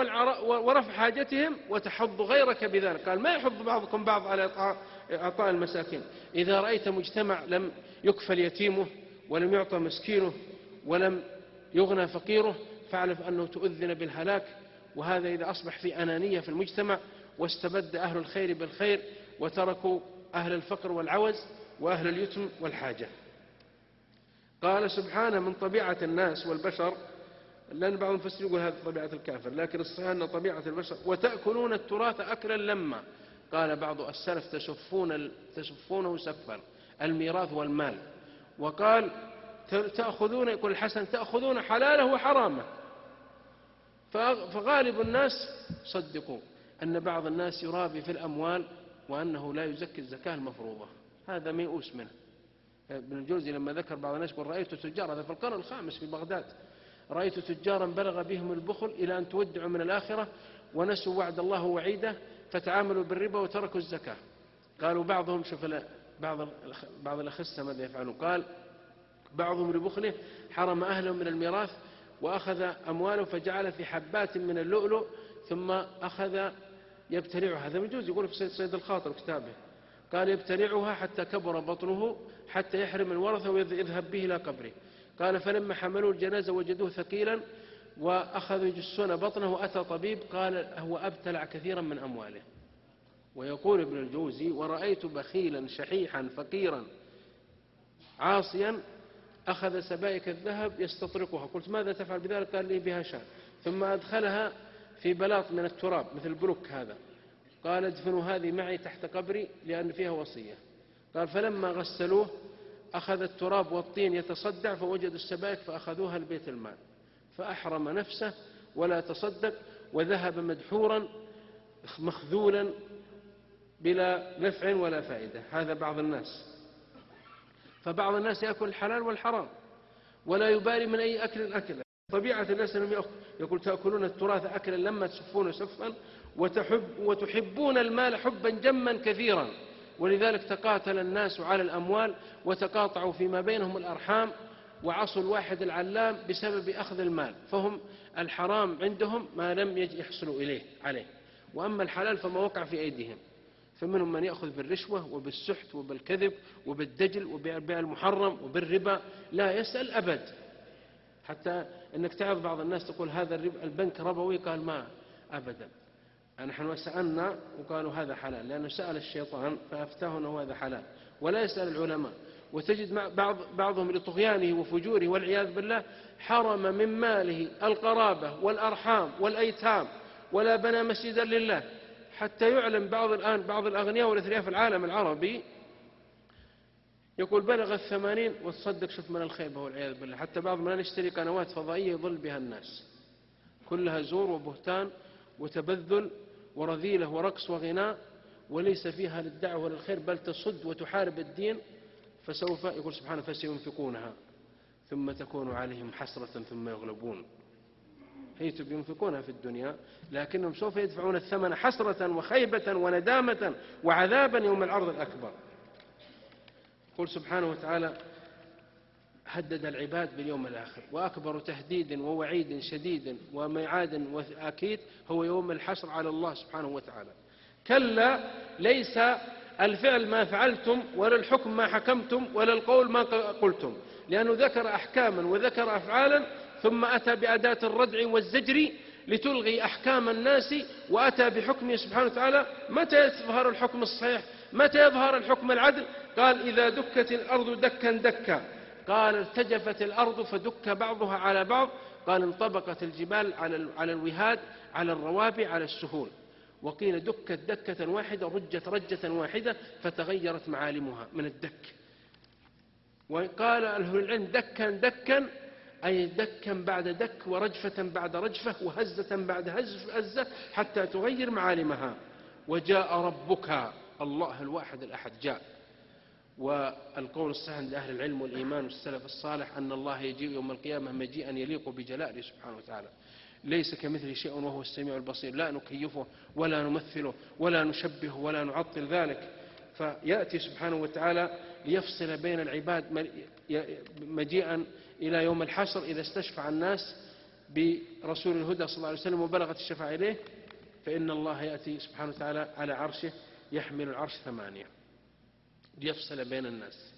ورفع حاجتهم وتحض غيرك بذلك. قال ما يحض بعضكم بعض على إعطاء- المساكين. إذا رأيت مجتمع لم يكفل يتيمه ولم يعطى مسكينه ولم يغنى فقيره فاعلم أنه تؤذن بالهلاك. وهذا إذا أصبح في أنانية في المجتمع واستبد أهل الخير بالخير وتركوا أهل الفقر والعوز وأهل اليتم والحاجة. قال سبحانه من طبيعة الناس والبشر لأن بعض المفسرين يقول هذه طبيعة الكافر لكن الصحيح أن طبيعة البشر وتأكلون التراث أكلا لما. قال بعض السلف تسفون تسفونه سفا الميراث والمال. وقال تأخذون يقول الحسن تأخذون حلاله وحرامه. فغالب الناس صدقوا أن بعض الناس يرابي في الأموال وأنه لا يزكي الزكاة المفروضة. هذا ميؤوس منه. ابن الجوزي لما ذكر بعض الناس يقول رأيت تجار هذا في القرن الخامس في بغداد رأيت تجارا بلغ بهم البخل إلى أن تودعوا من الآخرة ونسوا وعد الله ووعيده فتعاملوا بالربا وتركوا الزكاة. قالوا بعضهم شوف بعض بعض الأخسة ماذا يفعلون؟ قال بعضهم لبخله حرم أهله من الميراث وأخذ أمواله فجعل في حبات من اللؤلؤ ثم أخذ يبتلعها. هذا يجوز يقول في سيد, الخاطر كتابه. قال يبتلعها حتى كبر بطنه حتى يحرم الورثة ويذهب به إلى قبره. قال فلما حملوا الجنازة وجدوه ثقيلا وأخذوا يجسون بطنه وأتى طبيب قال هو أبتلع كثيرا من أمواله. ويقول ابن الجوزي ورأيت بخيلا شحيحا فقيرا عاصيا أخذ سبائك الذهب يستطرقها. قلت ماذا تفعل بذلك؟ قال لي بها شاة. ثم أدخلها في بلاط من التراب مثل بلوك هذا. قال ادفنوا هذه معي تحت قبري لأن فيها وصية. قال فلما غسلوه أخذ التراب والطين يتصدع فوجدوا السبائك فأخذوها لبيت المال. فأحرم نفسه ولا تصدق وذهب مدحورا مخذولا بلا نفع ولا فائدة. هذا بعض الناس. فبعض الناس يأكل الحلال والحرام ولا يبالي من أي أكل أكل طبيعة الناس أنهم يأكل- يقول تأكلون التراث أكلا لما تسفون سفا وتحب وتحبون المال حبا جما كثيرا. ولذلك تقاتل الناس على الأموال وتقاطعوا فيما بينهم الأرحام وعصوا الواحد العلام بسبب أخذ المال. فهم الحرام عندهم ما لم يحصلوا إليه عليه. وأما الحلال فما وقع في أيديهم. فمنهم من يأخذ بالرشوة وبالسحت وبالكذب وبالدجل وبالبيع المحرم وبالربا. لا يسأل أبد. حتى أنك تعرف بعض الناس تقول هذا البنك ربوي قال ما أبدا. نحن سألنا وقالوا هذا حلال. لأنه سأل الشيطان فأفتاه أنه هذا حلال. ولا يسأل العلماء. وتجد بعض بعضهم لطغيانه وفجوره والعياذ بالله حرم من ماله القرابة والأرحام والأيتام ولا بنى مسجدا لله. حتى يعلم بعض الآن بعض الأغنياء والأثرياء في العالم العربي يقول بلغ الثمانين وتصدق شوف من الخيبة والعياذ بالله. حتى بعض من يشتري قنوات فضائية يضل بها الناس. كلها زور وبهتان وتبذل ورذيلة ورقص وغناء وليس فيها للدعوة وللخير بل تصد وتحارب الدين فسوف يقول سبحانه فسينفقونها. ثم تكون عليهم حسرة ثم يغلبون. هي ينفقونها في الدنيا لكنهم سوف يدفعون الثمن حسرة وخيبة وندامة وعذابا يوم العرض الأكبر. يقول سبحانه وتعالى هدد العباد باليوم الآخر. وأكبر تهديد ووعيد شديد وميعاد وأكيد هو يوم الحشر على الله سبحانه وتعالى. كلا ليس الفعل ما فعلتم ولا الحكم ما حكمتم ولا القول ما قلتم لأنه ذكر أحكاما وذكر أفعالا ثم أتى بأداة الردع والزجر لتلغي أحكام الناس وأتى بحكمه سبحانه وتعالى. متى يظهر الحكم الصحيح؟ متى يظهر الحكم العدل؟ قال إذا دكت الأرض دكا دكا. قال ارتجفت الأرض فدك بعضها على بعض. قال انطبقت الجبال على على الوهاد على الروابع على السهول. وقيل دكت دكة واحدة رجت رجة واحدة فتغيرت معالمها من الدك. وقال أهل العلم دكا دكا أي دكا بعد دك ورجفة بعد رجفة وهزة بعد هز- هزة حتى تغير معالمها. وجاء ربك الله الواحد الأحد جاء. والقول الصحيح عند أهل العلم والإيمان والسلف الصالح أن الله يجيء يوم القيامة مجيئا يليق بجلاله سبحانه وتعالى. ليس كمثله شيء وهو السميع البصير. لا نكيفه ولا نمثله ولا نشبهه ولا نعطل ذلك. فيأتي سبحانه وتعالى ليفصل بين العباد مجيئا إلى يوم الحشر إذا استشفع الناس برسول الهدى صلى الله عليه وسلم وبلغت الشفاعة إليه. فإن الله يأتي سبحانه وتعالى على عرشه يحمل العرش ثمانية. ليفصل بين الناس.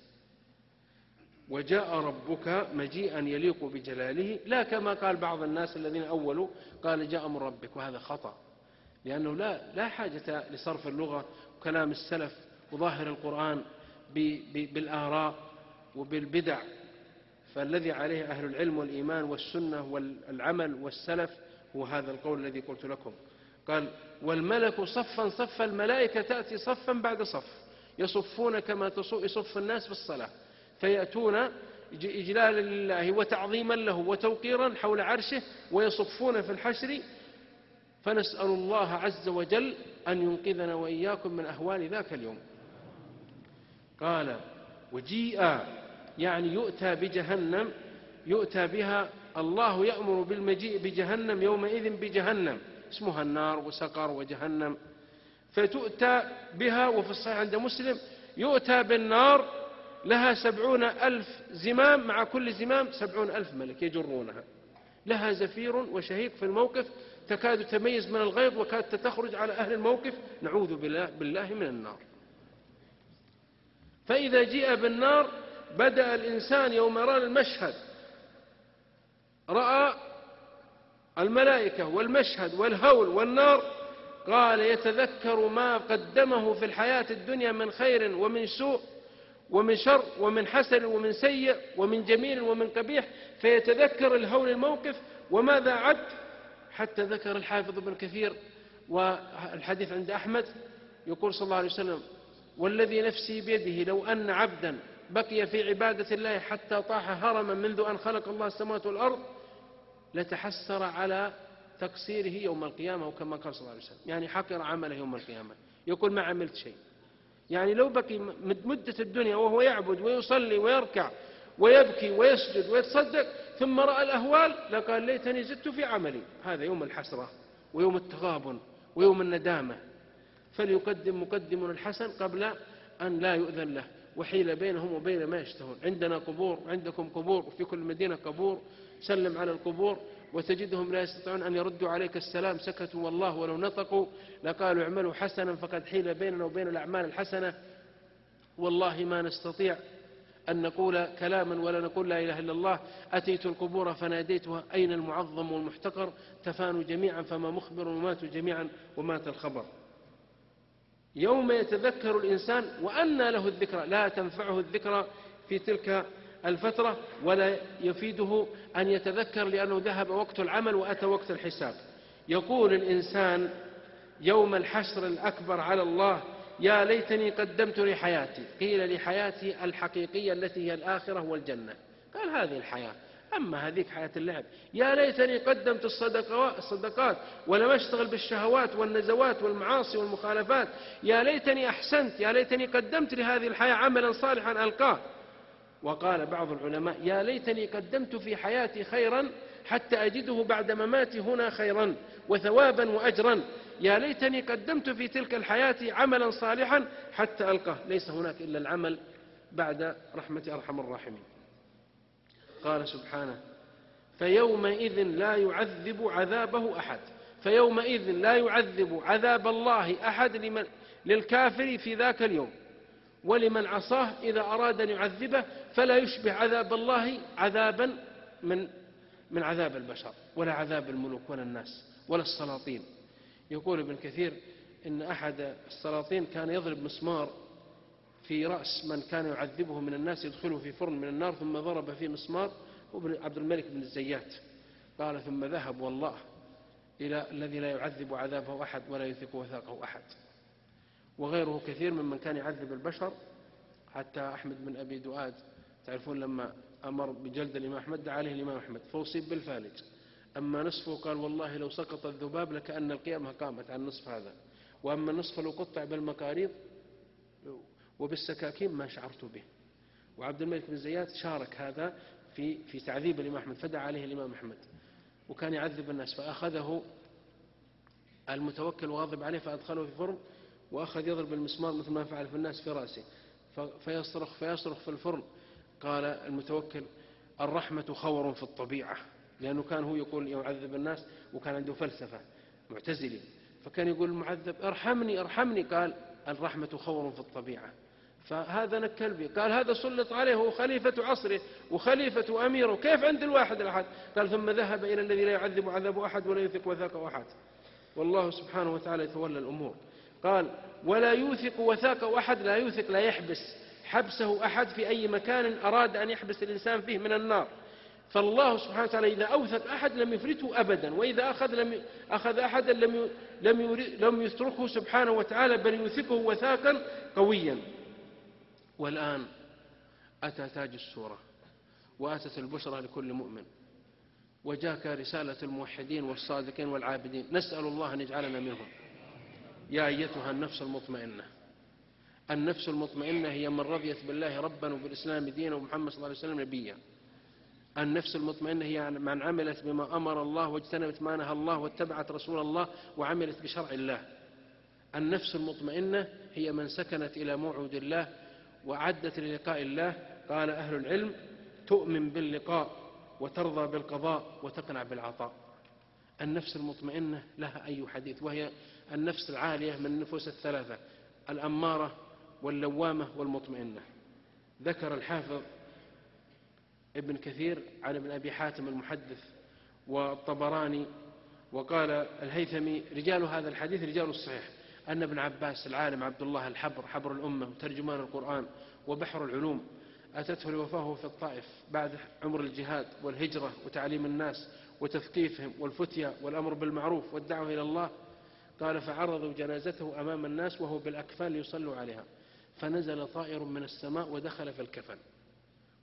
وجاء ربك مجيئا يليق بجلاله لا كما قال بعض الناس الذين أولوا قال جاء من ربك وهذا خطأ. لأنه لا, لا حاجة لصرف اللغة وكلام السلف وظاهر القرآن بالآراء وبالبدع. فالذي عليه أهل العلم والإيمان والسنة والعمل والسلف هو هذا القول الذي قلت لكم. قال والملك صفا صف الملائكة تأتي صفا بعد صف. يصفون كما يصف الناس في الصلاة. فيأتون إجلالا لله وتعظيما له وتوقيرا حول عرشه ويصفون في الحشر. فنسأل الله عز وجل أن ينقذنا وإياكم من أهوال ذاك اليوم. قال وجيء يعني يؤتى بجهنم يؤتى بها الله يأمر بالمجيء بجهنم يومئذ بجهنم. اسمها النار وسقر وجهنم. فتؤتى بها وفي الصحيح عند مسلم يؤتى بالنار لها سبعون ألف زمام مع كل زمام سبعون ألف ملك يجرونها. لها زفير وشهيق في الموقف تكاد تميز من الغيظ وكاد تخرج على أهل الموقف. نعوذ بالله, بالله من النار. فإذا جيء بالنار بدأ الإنسان يوم يرى المشهد. رأى الملائكة والمشهد والهول والنار قال يتذكر ما قدمه في الحياة الدنيا من خير ومن سوء ومن شر ومن حسن ومن سيء ومن جميل ومن قبيح فيتذكر الهول الموقف وماذا عد؟ حتى ذكر الحافظ ابن كثير والحديث عند أحمد يقول صلى الله عليه وسلم والذي نفسي بيده لو أن عبدا بقي في عبادة الله حتى طاح هرما منذ أن خلق الله السماوات والأرض لتحسر على تقصيره يوم القيامة وكما قال صلى الله عليه وسلم. يعني حقر عمله يوم القيامة. يقول ما عملت شيء. يعني لو بقي مدة الدنيا وهو يعبد ويصلي ويركع ويبكي ويسجد ويتصدق ثم رأى الأهوال لقال ليتني زدت في عملي. هذا يوم الحسرة ويوم التغابن ويوم الندامة. فليقدم مقدم الحسن قبل أن لا يؤذن له. وحيل بينهم وبين ما يشتهون. عندنا قبور عندكم قبور. وفي كل مدينة قبور. سلم على القبور. وتجدهم لا يستطيعون أن يردوا عليك السلام سكتوا والله ولو نطقوا لقالوا اعملوا حسنا فقد حيل بيننا وبين الأعمال الحسنة. والله ما نستطيع أن نقول كلاما ولا نقول لا إله إلا الله. أتيت القبور فناديتها أين المعظم والمحتقر؟ تفانوا جميعا فما مخبر وماتوا جميعا ومات الخبر. يوم يتذكر الإنسان وأنى له الذكرى لا تنفعه الذكرى في تلك الفترة ولا يفيده أن يتذكر لأنه ذهب وقت العمل وأتى وقت الحساب. يقول الإنسان يوم الحشر الأكبر على الله يا ليتني قدمت لحياتي. قيل لحياتي الحقيقية التي هي الآخرة والجنة. قال هذه الحياة. أما هذيك حياة اللعب. يا ليتني قدمت الصدقات ولم أشتغل بالشهوات والنزوات والمعاصي والمخالفات. يا ليتني أحسنت يا ليتني قدمت لهذه الحياة عملا صالحا ألقاه. وقال بعض العلماء يا ليتني قدمت في حياتي خيرا حتى أجده بعد مماتي هنا خيرا وثوابا وأجرا. يا ليتني قدمت في تلك الحياة عملا صالحا حتى ألقاه. ليس هناك إلا العمل بعد رحمة أرحم الراحمين. قال سبحانه فيومئذ لا يعذب عذابه أحد. فيومئذ لا يعذب عذاب الله أحد لمن للكافر في ذاك اليوم. ولمن عصاه إذا أراد أن يعذبه فلا يشبه عذاب الله عذابا من من عذاب البشر ولا عذاب الملوك ولا الناس ولا السلاطين. يقول ابن كثير إن أحد السلاطين كان يضرب مسمار في رأس من كان يعذبه من الناس يدخله في فرن من النار ثم ضرب فيه مسمار وابن عبد الملك بن الزيات. قال ثم ذهب والله إلى الذي لا يعذب عذابه أحد ولا يثق وثاقه أحد. وغيره كثير ممن كان يعذب البشر. حتى أحمد بن أبي دؤاد تعرفون لما أمر بجلد الإمام أحمد دعا عليه الإمام أحمد فأصيب بالفالج أما نصفه قال والله لو سقط الذباب لكأن القيامة قامت عن نصف هذا. وأما النصف لو قطع بالمقاريض وبالسكاكين ما شعرت به. وعبد الملك بن زياد شارك هذا في في تعذيب الإمام أحمد فدعا عليه الإمام أحمد. وكان يعذب الناس فأخذه المتوكل وغضب عليه فأدخله في فرن وأخذ يضرب المسمار مثل ما فعل في الناس في رأسه. فيصرخ فيصرخ في الفرن. قال المتوكل الرحمة خور في الطبيعة. لأنه كان هو يقول يعذب الناس وكان عنده فلسفة معتزلي فكان يقول المعذب ارحمني ارحمني. قال الرحمة خور في الطبيعة. فهذا نكل به قال هذا سلط عليه خليفة عصره وخليفة أميره. كيف عند الواحد الأحد؟ قال ثم ذهب إلى الذي لا يعذب عذاب أحد ولا يثق وثاق أحد. والله سبحانه وتعالى يتولى الأمور. قال ولا يوثق وثاق أحد لا يوثق لا يحبس. حبسه أحد في أي مكان أراد أن يحبس الإنسان فيه من النار. فالله سبحانه وتعالى إذا أوثق أحد لم يفلته أبدا وإذا أخذ, لم أخذ أحدا لم لم لم يتركه سبحانه وتعالى بل يوثقه وثاقا قويا. والآن أتى تاج السورة وأتت البشرى لكل مؤمن. وجاك رسالة الموحدين والصادقين والعابدين. نسأل الله أن يجعلنا منهم. يا أيتها النفس المطمئنة. النفس المطمئنة هي من رضيت بالله ربا وبالإسلام دينا ومحمد صلى الله عليه وسلم نبيا. النفس المطمئنة هي من عملت بما أمر الله واجتنبت ما نهى الله واتبعت رسول الله وعملت بشرع الله. النفس المطمئنة هي من سكنت إلى موعود الله وعدت للقاء الله. قال أهل العلم تؤمن باللقاء وترضى بالقضاء وتقنع بالعطاء. النفس المطمئنة لها أي حديث وهي النفس العالية من النفوس الثلاثة الأمارة واللوامة والمطمئنة. ذكر الحافظ ابن كثير عن ابن أبي حاتم المحدث والطبراني وقال الهيثمي رجال هذا الحديث رجال الصحيح أن ابن عباس العالم عبد الله الحبر حبر الأمة وترجمان القرآن وبحر العلوم أتته لوفاه في الطائف بعد عمر الجهاد والهجرة وتعليم الناس وتثقيفهم والفتية والأمر بالمعروف والدعوة إلى الله قال فعرضوا جنازته أمام الناس وهو بالأكفان ليصلوا عليها. فنزل طائر من السماء ودخل في الكفن.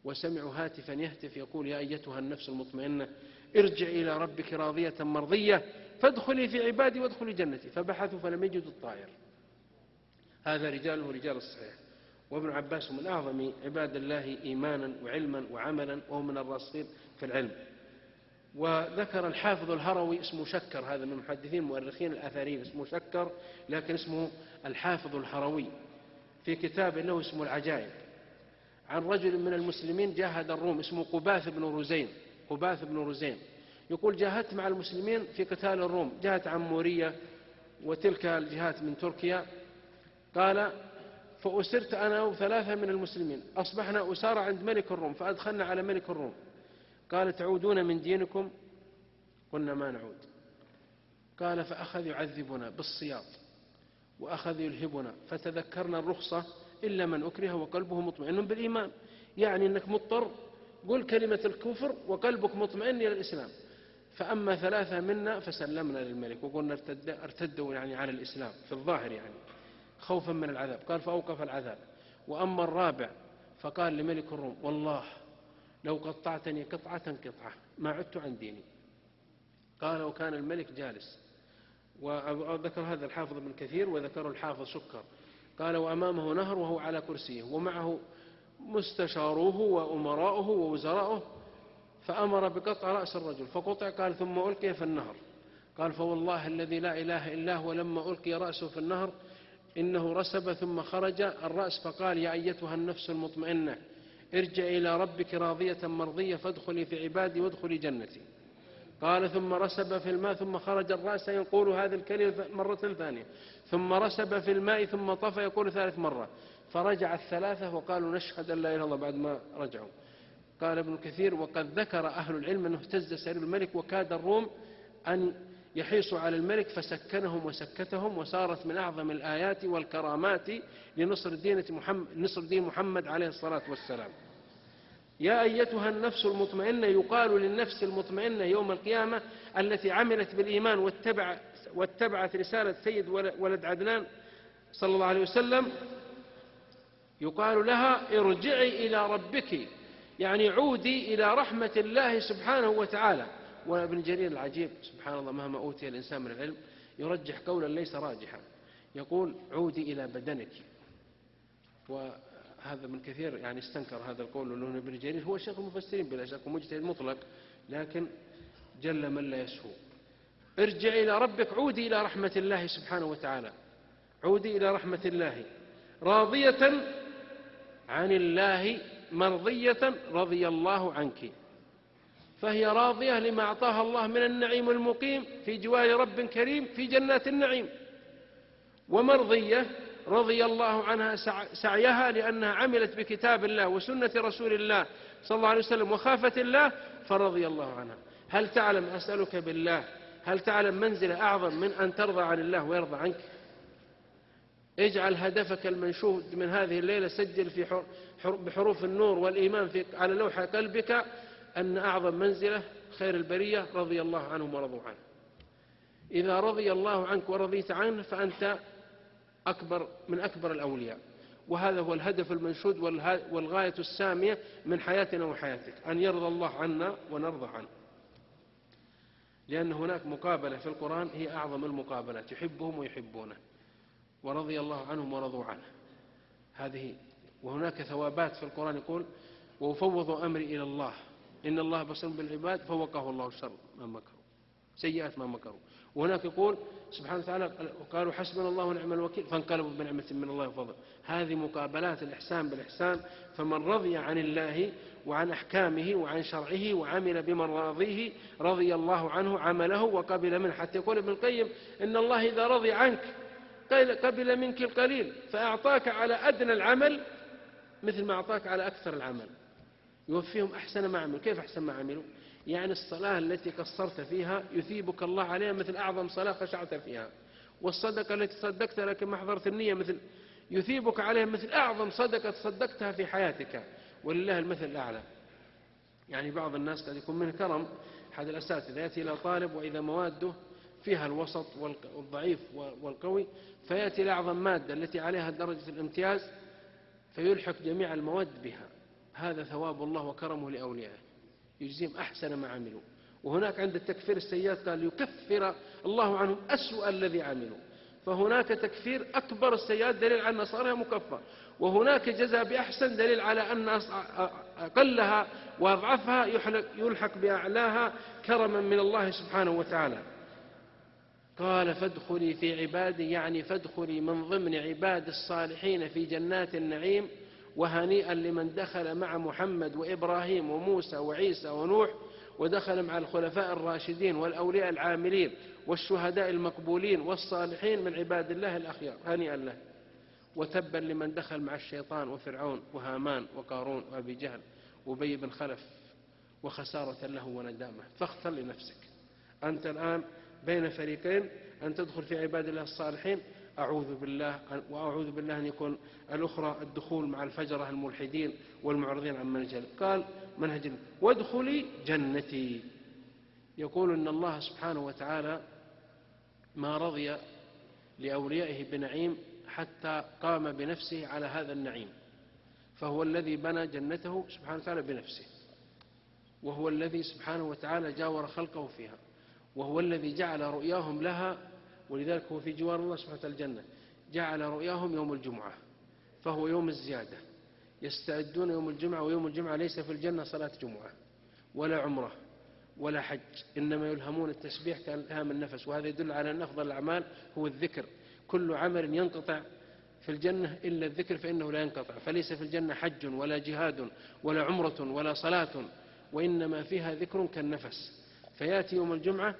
وسمعوا هاتفا يهتف يقول يا أيتها النفس المطمئنة ارجع إلى ربك راضية مرضية فادخلي في عبادي وادخلي جنتي. فبحثوا فلم يجدوا الطائر. هذا رجاله رجال الصحيح. وابن عباس من أعظم عباد الله إيمانا وعلما وعملا وهو من الراسخين في العلم. وذكر الحافظ الهروي اسمه شكر هذا من المحدثين المؤرخين الأثريين اسمه شكر لكن اسمه الحافظ الهروي. في كتاب له اسمه العجائب. عن رجل من المسلمين جاهد الروم اسمه قباث بن رزين قباث بن رزين. يقول جاهدت مع المسلمين في قتال الروم جهة عمورية وتلك الجهات من تركيا. قال فأسرت أنا وثلاثة من المسلمين أصبحنا أسارى عند ملك الروم فأدخلنا على ملك الروم. قال تعودون من دينكم؟ قلنا ما نعود. قال فأخذ يعذبنا بالصياط وأخذ يلهبنا. فتذكرنا الرخصة إلا من أكره وقلبه مطمئن بالإيمان. يعني أنك مضطر قل كلمة الكفر وقلبك مطمئن إلى الإسلام. فأما ثلاثة منا فسلمنا للملك وقلنا ارتد ارتدوا يعني على الإسلام في الظاهر يعني خوفا من العذاب. قال فأوقف العذاب. وأما الرابع فقال لملك الروم والله لو قطعتني قطعة قطعة ما عدت عن ديني. قال وكان الملك جالس. وذكر هذا الحافظ ابن كثير وذكر الحافظ سكر. قال وأمامه نهر وهو على كرسيه ومعه مستشاروه وأمراؤه ووزراؤه فأمر بقطع رأس الرجل فقطع قال ثم ألقي في النهر. قال فوالله الذي لا إله إلا هو لما ألقي رأسه في النهر إنه رسب ثم خرج الرأس فقال يا أيتها النفس المطمئنة ارجع إلى ربك راضية مرضية فادخلي في عبادي وادخلي جنتي. قال ثم رسب في الماء ثم خرج الرأس يقول هذه الكلمة مرة ثانية. ثم رسب في الماء ثم طفى يقول ثالث مرة. فرجع الثلاثة وقالوا نشهد أن لا إله إلا الله بعد ما رجعوا. قال ابن كثير وقد ذكر أهل العلم أنه اهتز سرير الملك وكاد الروم أن يحيصوا على الملك فسكنهم وسكتهم وصارت من أعظم الآيات والكرامات لنصر دين محمد, نصر دين محمد عليه الصلاة والسلام. يا أيتها النفس المطمئنة يقال للنفس المطمئنة يوم القيامة التي عملت بالإيمان واتبع واتبعت رسالة سيد ولد عدنان صلى الله عليه وسلم يقال لها ارجعي إلى ربك يعني عودي إلى رحمة الله سبحانه وتعالى. وابن جرير العجيب سبحان الله مهما أوتي الإنسان من العلم يرجح قولا ليس راجحا. يقول عودي إلى بدنك. وهذا من كثير يعني استنكر هذا القول لأنه ابن جرير هو شيخ المفسرين بلا شك ومجتهد مطلق لكن جل من لا يسهو. ارجع إلى ربك عودي إلى رحمة الله سبحانه وتعالى. عودي إلى رحمة الله. راضية عن الله مرضية رضي الله عنك. فهي راضية لما أعطاها الله من النعيم المقيم في جوار رب كريم في جنات النعيم. ومرضية رضي الله عنها سعيها لأنها عملت بكتاب الله وسنة رسول الله صلى الله عليه وسلم وخافت الله فرضي الله عنها. هل تعلم أسألك بالله هل تعلم منزلة أعظم من أن ترضى عن الله ويرضى عنك؟ اجعل هدفك المنشود من هذه الليلة سجل في بحروف النور والإيمان في على لوح قلبك أن أعظم منزلة خير البرية رضي الله عنهم ورضوا عنه. إذا رضي الله عنك ورضيت عنه فأنت أكبر من أكبر الأولياء. وهذا هو الهدف المنشود والغاية السامية من حياتنا وحياتك أن يرضى الله عنا ونرضى عنه. لأن هناك مقابلة في القرآن هي أعظم المقابلات يحبهم ويحبونه. ورضي الله عنهم ورضوا عنه. هذه وهناك ثوابات في القرآن يقول وأفوض أمري إلى الله إن الله بصير بالعباد فوقه الله الشر ما مكروا سيئات ما مكروا. وهناك يقول سبحانه وتعالى قالوا حسبنا الله ونعم الوكيل فانقلبوا بنعمة من الله وفضل. هذه مقابلات الإحسان بالإحسان فمن رضي عن الله وعن أحكامه وعن شرعه وعمل بمراضيه رضي الله عنه عمله وقبل منه. حتى يقول ابن القيم إن الله إذا رضي عنك قبل منك القليل فأعطاك على أدنى العمل مثل ما أعطاك على أكثر العمل. يوفيهم أحسن ما عملوا. كيف أحسن ما عملوا؟ يعني الصلاة التي قصرت فيها يثيبك الله عليها مثل أعظم صلاة خشعت فيها. والصدقة التي صدقتها لكن ما حضرت النية مثل يثيبك عليها مثل أعظم صدقة تصدقتها في حياتك. ولله المثل الأعلى. يعني بعض الناس قد يكون من كرم. أحد الأساتذة يأتي إلى طالب وإذا مواده فيها الوسط والضعيف والقوي فيأتي إلى أعظم مادة التي عليها درجة الامتياز فيلحق جميع المواد بها. هذا ثواب الله وكرمه لأوليائه. يجزيهم أحسن ما عملوا. وهناك عند التكفير السيئات قال يكفر الله عنهم أسوأ الذي عملوا. فهناك تكفير أكبر السيئات دليل على أن صارها مكفر. وهناك جزاء بأحسن دليل على أن أقلها وأضعفها يلحق بأعلاها كرما من الله سبحانه وتعالى. قال فادخلي في عبادي يعني فادخلي من ضمن عباد الصالحين في جنات النعيم. وهنيئا لمن دخل مع محمد وإبراهيم وموسى وعيسى ونوح ودخل مع الخلفاء الراشدين والأولياء العاملين والشهداء المقبولين والصالحين من عباد الله الأخيار. هنيئا له. وتبا لمن دخل مع الشيطان وفرعون وهامان وقارون وأبي جهل وبي بن خلف وخسارة له وندامة. فاختر لنفسك. أنت الآن بين فريقين أن تدخل في عباد الله الصالحين أعوذ بالله وأعوذ بالله أن يكون الأخرى الدخول مع الفجرة الملحدين والمعرضين عن منهج قال منهج وادخلي جنتي. يقول أن الله سبحانه وتعالى ما رضي لأوليائه بنعيم حتى قام بنفسه على هذا النعيم فهو الذي بنى جنته سبحانه وتعالى بنفسه وهو الذي سبحانه وتعالى جاور خلقه فيها وهو الذي جعل رؤياهم لها ولذلك هو في جوار الله سبحانه الجنة. جعل رؤياهم يوم الجمعة فهو يوم الزيادة. يستعدون يوم الجمعة ويوم الجمعة ليس في الجنة صلاة جمعة ولا عمرة ولا حج. إنما يلهمون التسبيح كإلهام النفس وهذا يدل على أن أفضل الأعمال هو الذكر. كل عمل ينقطع في الجنة إلا الذكر فإنه لا ينقطع. فليس في الجنة حج ولا جهاد ولا عمرة ولا صلاة وإنما فيها ذكر كالنفس. فيأتي يوم الجمعة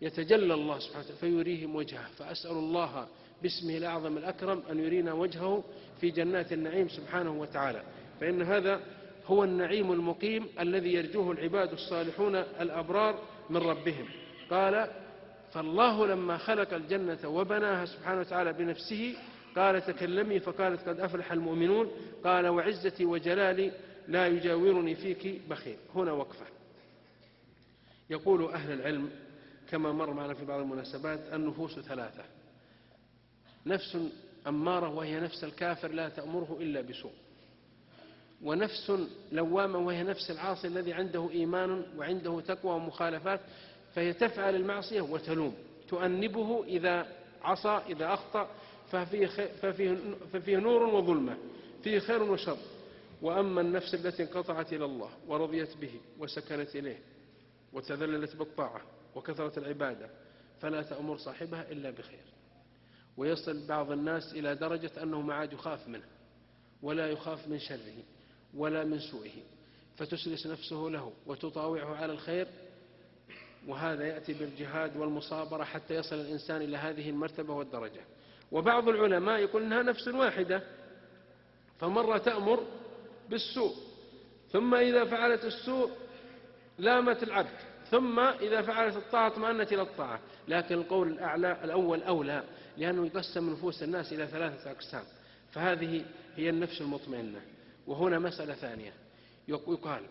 فيتجلى الله سبحانه وتعالى فيريهم وجهه. فأسأل الله باسمه الأعظم الأكرم أن يرينا وجهه في جنات النعيم سبحانه وتعالى. فإن هذا هو النعيم المقيم الذي يرجوه العباد الصالحون الأبرار من ربهم. قال فالله لما خلق الجنة وبناها سبحانه وتعالى بنفسه قال تكلمي فقالت قد أفلح المؤمنون قال وعزتي وجلالي لا يجاورني فيك بخير هنا وقفة. يقول أهل العلم كما مر معنا في بعض المناسبات النفوس ثلاثة. نفس أمارة وهي نفس الكافر لا تأمره إلا بسوء. ونفس لوامة وهي نفس العاصي الذي عنده إيمان وعنده تقوى ومخالفات فهي تفعل المعصية وتلوم. تؤنبه إذا عصى إذا أخطأ ففيه, ففيه, ففيه نور وظلمة فيه خير وشر. وأما النفس التي انقطعت إلى الله ورضيت به وسكنت إليه وتذللت بالطاعة وكثرة العبادة فلا تأمر صاحبها إلا بخير. ويصل بعض الناس إلى درجة أنه ما عاد يخاف منه ولا يخاف من شره ولا من سوءه فتسلس نفسه له وتطاوعه على الخير. وهذا يأتي بالجهاد والمصابرة حتى يصل الإنسان إلى هذه المرتبة والدرجة. وبعض العلماء يقول إنها نفس واحدة فمرة تأمر بالسوء ثم إذا فعلت السوء لامت العبد. ثم إذا فعلت الطاعة اطمأنت إلى الطاعة. لكن القول الأعلى الأول أولى لأنه يقسم نفوس الناس إلى ثلاثة أقسام. فهذه هي النفس المطمئنة. وهنا مسألة ثانية. يقال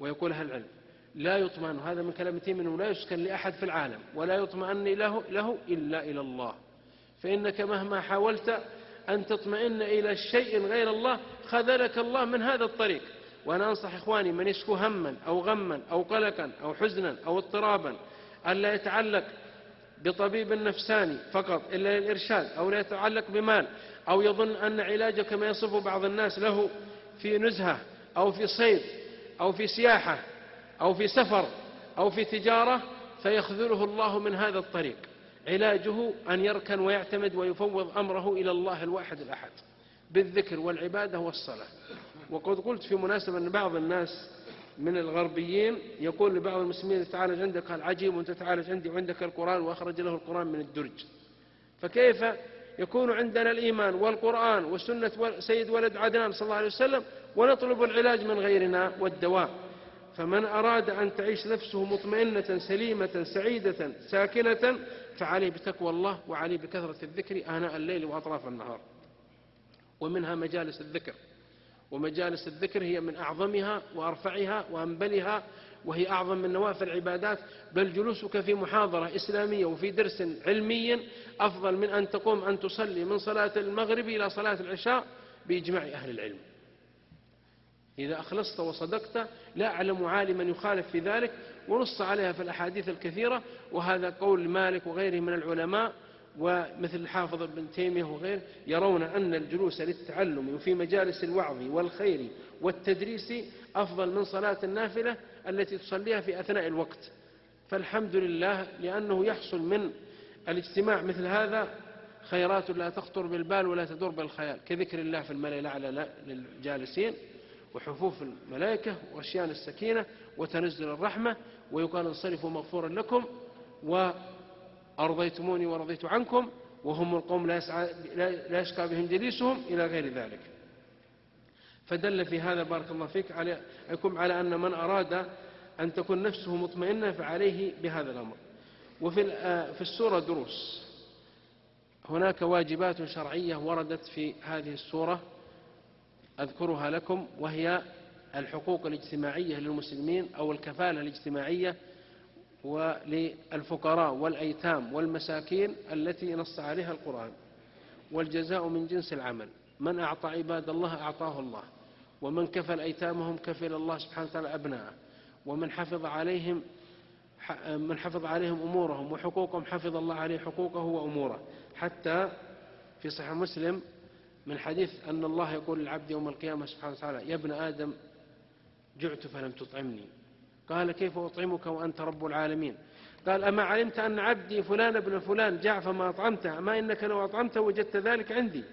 ويقول أهل العلم لا يطمئن هذا من كلام تيم لا يسكن لأحد في العالم. ولا يطمئن له, له إلا إلى الله. فإنك مهما حاولت أن تطمئن إلى شيء غير الله خذلك الله من هذا الطريق. وأنا أنصح إخواني من يشكو هما أو غما أو قلقا أو حزنا أو اضطرابا ألا يتعلق بطبيب نفساني فقط إلا للإرشاد أو لا يتعلق بمال أو يظن أن علاجه كما يصف بعض الناس له في نزهة أو في صيد أو في سياحة أو في سفر أو في تجارة فيخذله الله من هذا الطريق. علاجه أن يركن ويعتمد ويفوض أمره إلى الله الواحد الأحد. بالذكر والعبادة والصلاة. وقد قلت في مناسبة أن بعض الناس من الغربيين يقول لبعض المسلمين تعالج عندك قال عجيب وأنت تعالج عندي وعندك القرآن وأخرج له القرآن من الدرج. فكيف يكون عندنا الإيمان والقرآن وسنة سيد ولد عدنان صلى الله عليه وسلم ونطلب العلاج من غيرنا والدواء. فمن أراد أن تعيش نفسه مطمئنة سليمة سعيدة ساكنة فعليه بتقوى الله وعليه بكثرة الذكر آناء الليل وأطراف النهار. ومنها مجالس الذكر. ومجالس الذكر هي من أعظمها وأرفعها وأنبلها وهي أعظم من نوافل العبادات. بل جلوسك في محاضرة إسلامية وفي درس علمي أفضل من أن تقوم أن تصلي من صلاة المغرب إلى صلاة العشاء بإجماع أهل العلم. إذا أخلصت وصدقت لا أعلم عالما يخالف في ذلك ونص عليها في الأحاديث الكثيرة وهذا قول مالك وغيره من العلماء ومثل الحافظ ابن تيمية وغيره يرون أن الجلوس للتعلم وفي مجالس الوعظ والخير والتدريس أفضل من صلاة النافلة التي تصليها في أثناء الوقت. فالحمد لله لأنه يحصل من الاجتماع مثل هذا خيرات لا تخطر بالبال ولا تدور بالخيال كذكر الله في الملأ الأعلى للجالسين وحفوف الملائكة وغشيان السكينة وتنزل الرحمة ويقال انصرفوا مغفورا لكم وأرضيتموني ورضيت عنكم وهم القوم لا, يسعى لا يشقى بهم جليسهم إلى غير ذلك. فدل في هذا بارك الله فيك على يكون على أن من أراد أن تكون نفسه مطمئنة فعليه بهذا الأمر. وفي آه، في السورة دروس. هناك واجبات شرعية وردت في هذه السورة أذكرها لكم وهي الحقوق الاجتماعية للمسلمين أو الكفالة الاجتماعية وللفقراء والأيتام والمساكين التي نص عليها القرآن والجزاء من جنس العمل. من أعطى عباد الله أعطاه الله ومن كفل أيتامهم كفل الله سبحانه وتعالى أبناءه. ومن حفظ عليهم من حفظ عليهم أمورهم وحقوقهم حفظ الله عليه حقوقه وأموره. حتى في صحيح مسلم من حديث أن الله يقول للعبد يوم القيامة سبحانه وتعالى يا ابن آدم جعت فلم تطعمني. قال كيف أطعمك وأنت رب العالمين؟ قال أما علمت أن عبدي فلان ابن فلان جاع فما أطعمته أما إنك لو أطعمته وجدت ذلك عندي.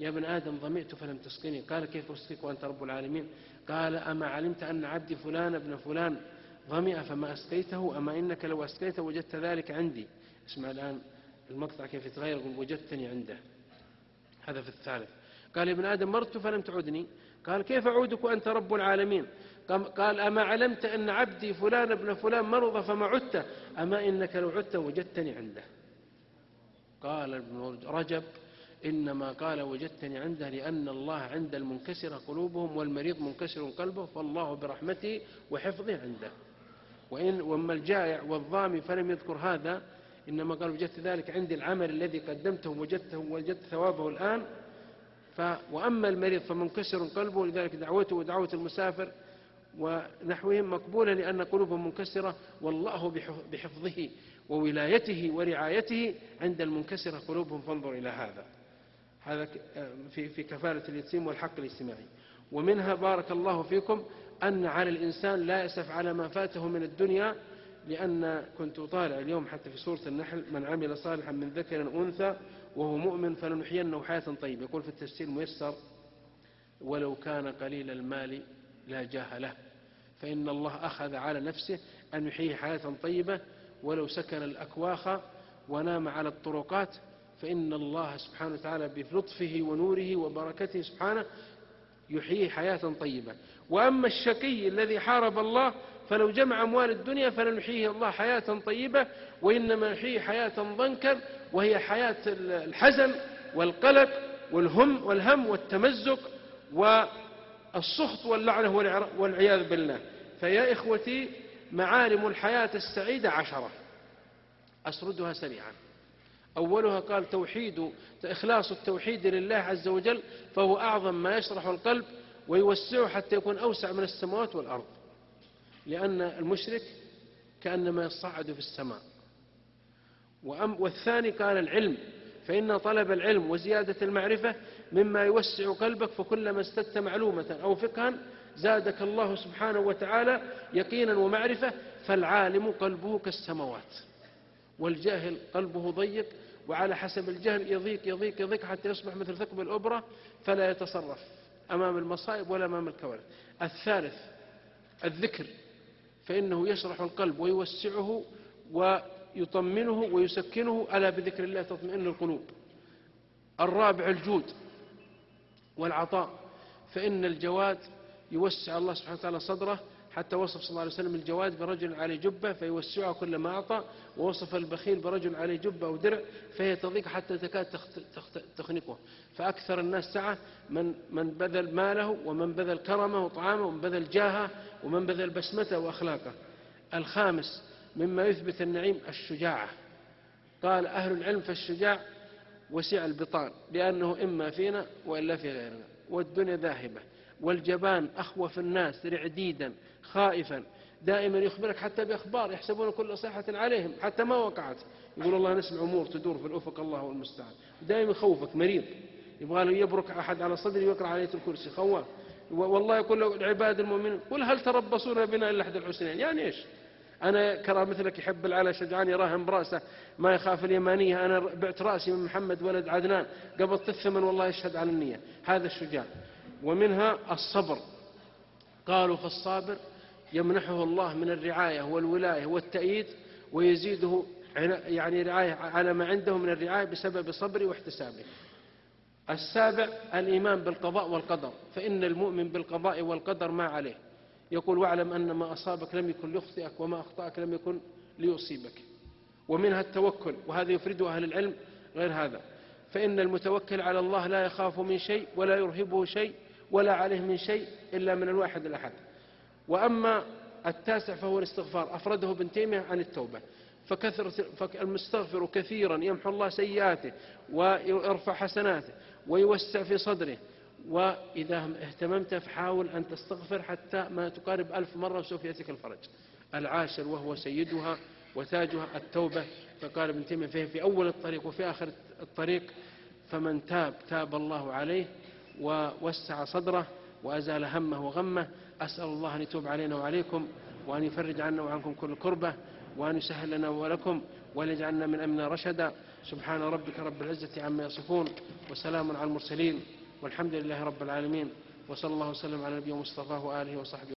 يا ابن آدم ظمئت فلم تسقني. قال كيف أسقيك وأنت رب العالمين؟ قال أما علمت أن عبدي فلان ابن فلان ظمئ فما أسقيته أما إنك لو أسقيته وجدت ذلك عندي. اسمع الآن المقطع كيف يتغير وجدتني عنده. هذا في الثالث. قال ابن آدم مرت فلم تعدني. قال كيف أعودك وأنت رب العالمين؟ قال أما علمت أن عبدي فلان ابن فلان مرض فما عدت؟ أما إنك لو عدت وجدتني عنده. قال ابن رجب إنما قال وجدتني عنده لأن الله عند المنكسر قلوبهم والمريض منكسر قلبه فالله برحمته وحفظه عنده. وإن وأما الجائع والظامي فلم يذكر هذا إنما قال وجدت ذلك عندي العمل الذي قدمته وجدته وجدت ثوابه الآن. ف وأما المريض فمنكسر قلبه لذلك دعوته ودعوة المسافر. ونحوهم مقبولة لأن قلوبهم منكسرة والله بحفظه وولايته ورعايته عند المنكسرة قلوبهم فانظر إلى هذا. هذا في في كفالة اليتيم والحق الاجتماعي. ومنها بارك الله فيكم أن على الإنسان لا يسف على ما فاته من الدنيا لأن كنت أطالع اليوم حتى في سورة النحل من عمل صالحا من ذكر أنثى وهو مؤمن فلنحيينه حياة طيبة. يقول في التفسير ميسر ولو كان قليل المال لا جاه له. فإن الله أخذ على نفسه أن يحيي حياة طيبة ولو سكن الأكواخ ونام على الطرقات فإن الله سبحانه وتعالى بلطفه ونوره وبركته سبحانه يحييه حياة طيبة. وأما الشقي الذي حارب الله فلو جمع أموال الدنيا فلن يحييه الله حياة طيبة وإنما يحييه حياة ضنكا وهي حياة الحزن والقلق والهم والهم والتمزق والسخط واللعنة والعياذ بالله. فيا إخوتي معالم الحياة السعيدة عشرة. أسردها سريعا أولها قال توحيد إخلاص التوحيد لله عز وجل فهو أعظم ما يشرح القلب ويوسعه حتى يكون أوسع من السماوات والأرض. لأن المشرك كأنما يصعد في السماء. والثاني قال العلم. فإن طلب العلم وزيادة المعرفة مما يوسع قلبك فكلما ازددت معلومة أو فقها زادك الله سبحانه وتعالى يقينا ومعرفة فالعالم قلبه كالسماوات. والجاهل قلبه ضيق وعلى حسب الجهل يضيق يضيق يضيق حتى يصبح مثل ثقب الأبرة فلا يتصرف أمام المصائب ولا أمام الكوارث. الثالث الذكر فإنه يشرح القلب ويوسعه ويطمنه ويسكنه ألا بذكر الله تطمئن القلوب؟ الرابع الجود. والعطاء فإن الجواد يوسع الله سبحانه وتعالى صدره حتى وصف صلى الله عليه وسلم الجواد برجل عليه جبة فيوسعها كلما أعطى ووصف البخيل برجل عليه جبة أو درع فهي تضيق حتى تكاد تخنقه. فأكثر الناس سعة من, من بذل ماله ومن بذل كرمه وطعامه ومن بذل جاهه ومن بذل بسمته وأخلاقه. الخامس مما يثبت النعيم الشجاعة. قال أهل العلم فالشجاع وسع البطان لأنه إما فينا وإلا في غيرنا. والدنيا ذاهبة. والجبان أخوف الناس رعديدا خائفا. دائما يخبرك حتى بأخبار يحسبون كل صيحة عليهم حتى ما وقعت. يقول الله نسمع أمور تدور في الأفق الله المستعان. دائما يخوفك مريض. يبغى له يبرك أحد على صدري ويقرأ عليه الكرسي خواف والله يقول العباد المؤمنين قل هل تربصون بنا إلا أحد الحسنين يعني إيش؟ أنا كرا مثلك يحب العلا شجعان يراهن برأسه. ما يخاف اليمانية أنا بعت رأسي من محمد ولد عدنان. قبضت الثمن والله يشهد على النية. هذا الشجاع. ومنها الصبر. قالوا فالصابر يمنحه الله من الرعاية والولاية والتأييد ويزيده يعني رعاية على ما عنده من الرعاية بسبب صبره واحتسابه السابع الإيمان بالقضاء والقدر. فإن المؤمن بالقضاء والقدر ما عليه. يقول واعلم أن ما أصابك لم يكن ليخطئك وما أخطأك لم يكن ليصيبك. ومنها التوكل وهذا يفرده أهل العلم غير هذا. فإن المتوكل على الله لا يخاف من شيء ولا يرهبه شيء ولا عليه من شيء إلا من الواحد الأحد. وأما التاسع فهو الاستغفار أفرده ابن تيمية عن التوبة. فكثرة فالمستغفر كثيرا يمحو الله سيئاته ويرفع حسناته ويوسع في صدره. وإذا اهتممت فحاول أن تستغفر حتى ما تقارب ألف مرة وسوف يأتيك الفرج. العاشر وهو سيدها وتاجها التوبة. فقال ابن تيمية فيه في أول الطريق وفي آخر الطريق. فمن تاب تاب الله عليه ووسع صدره وأزال همه وغمه. أسأل الله أن يتوب علينا وعليكم وأن يفرج عنا وعنكم كل كربة وأن يسهل لنا ولكم وأن يجعلنا من أمنا رشدا. سبحان ربك رب العزة عما يصفون وسلام على المرسلين. والحمد لله رب العالمين وصلى الله وسلم على نبينا مصطفى وآله وصحبه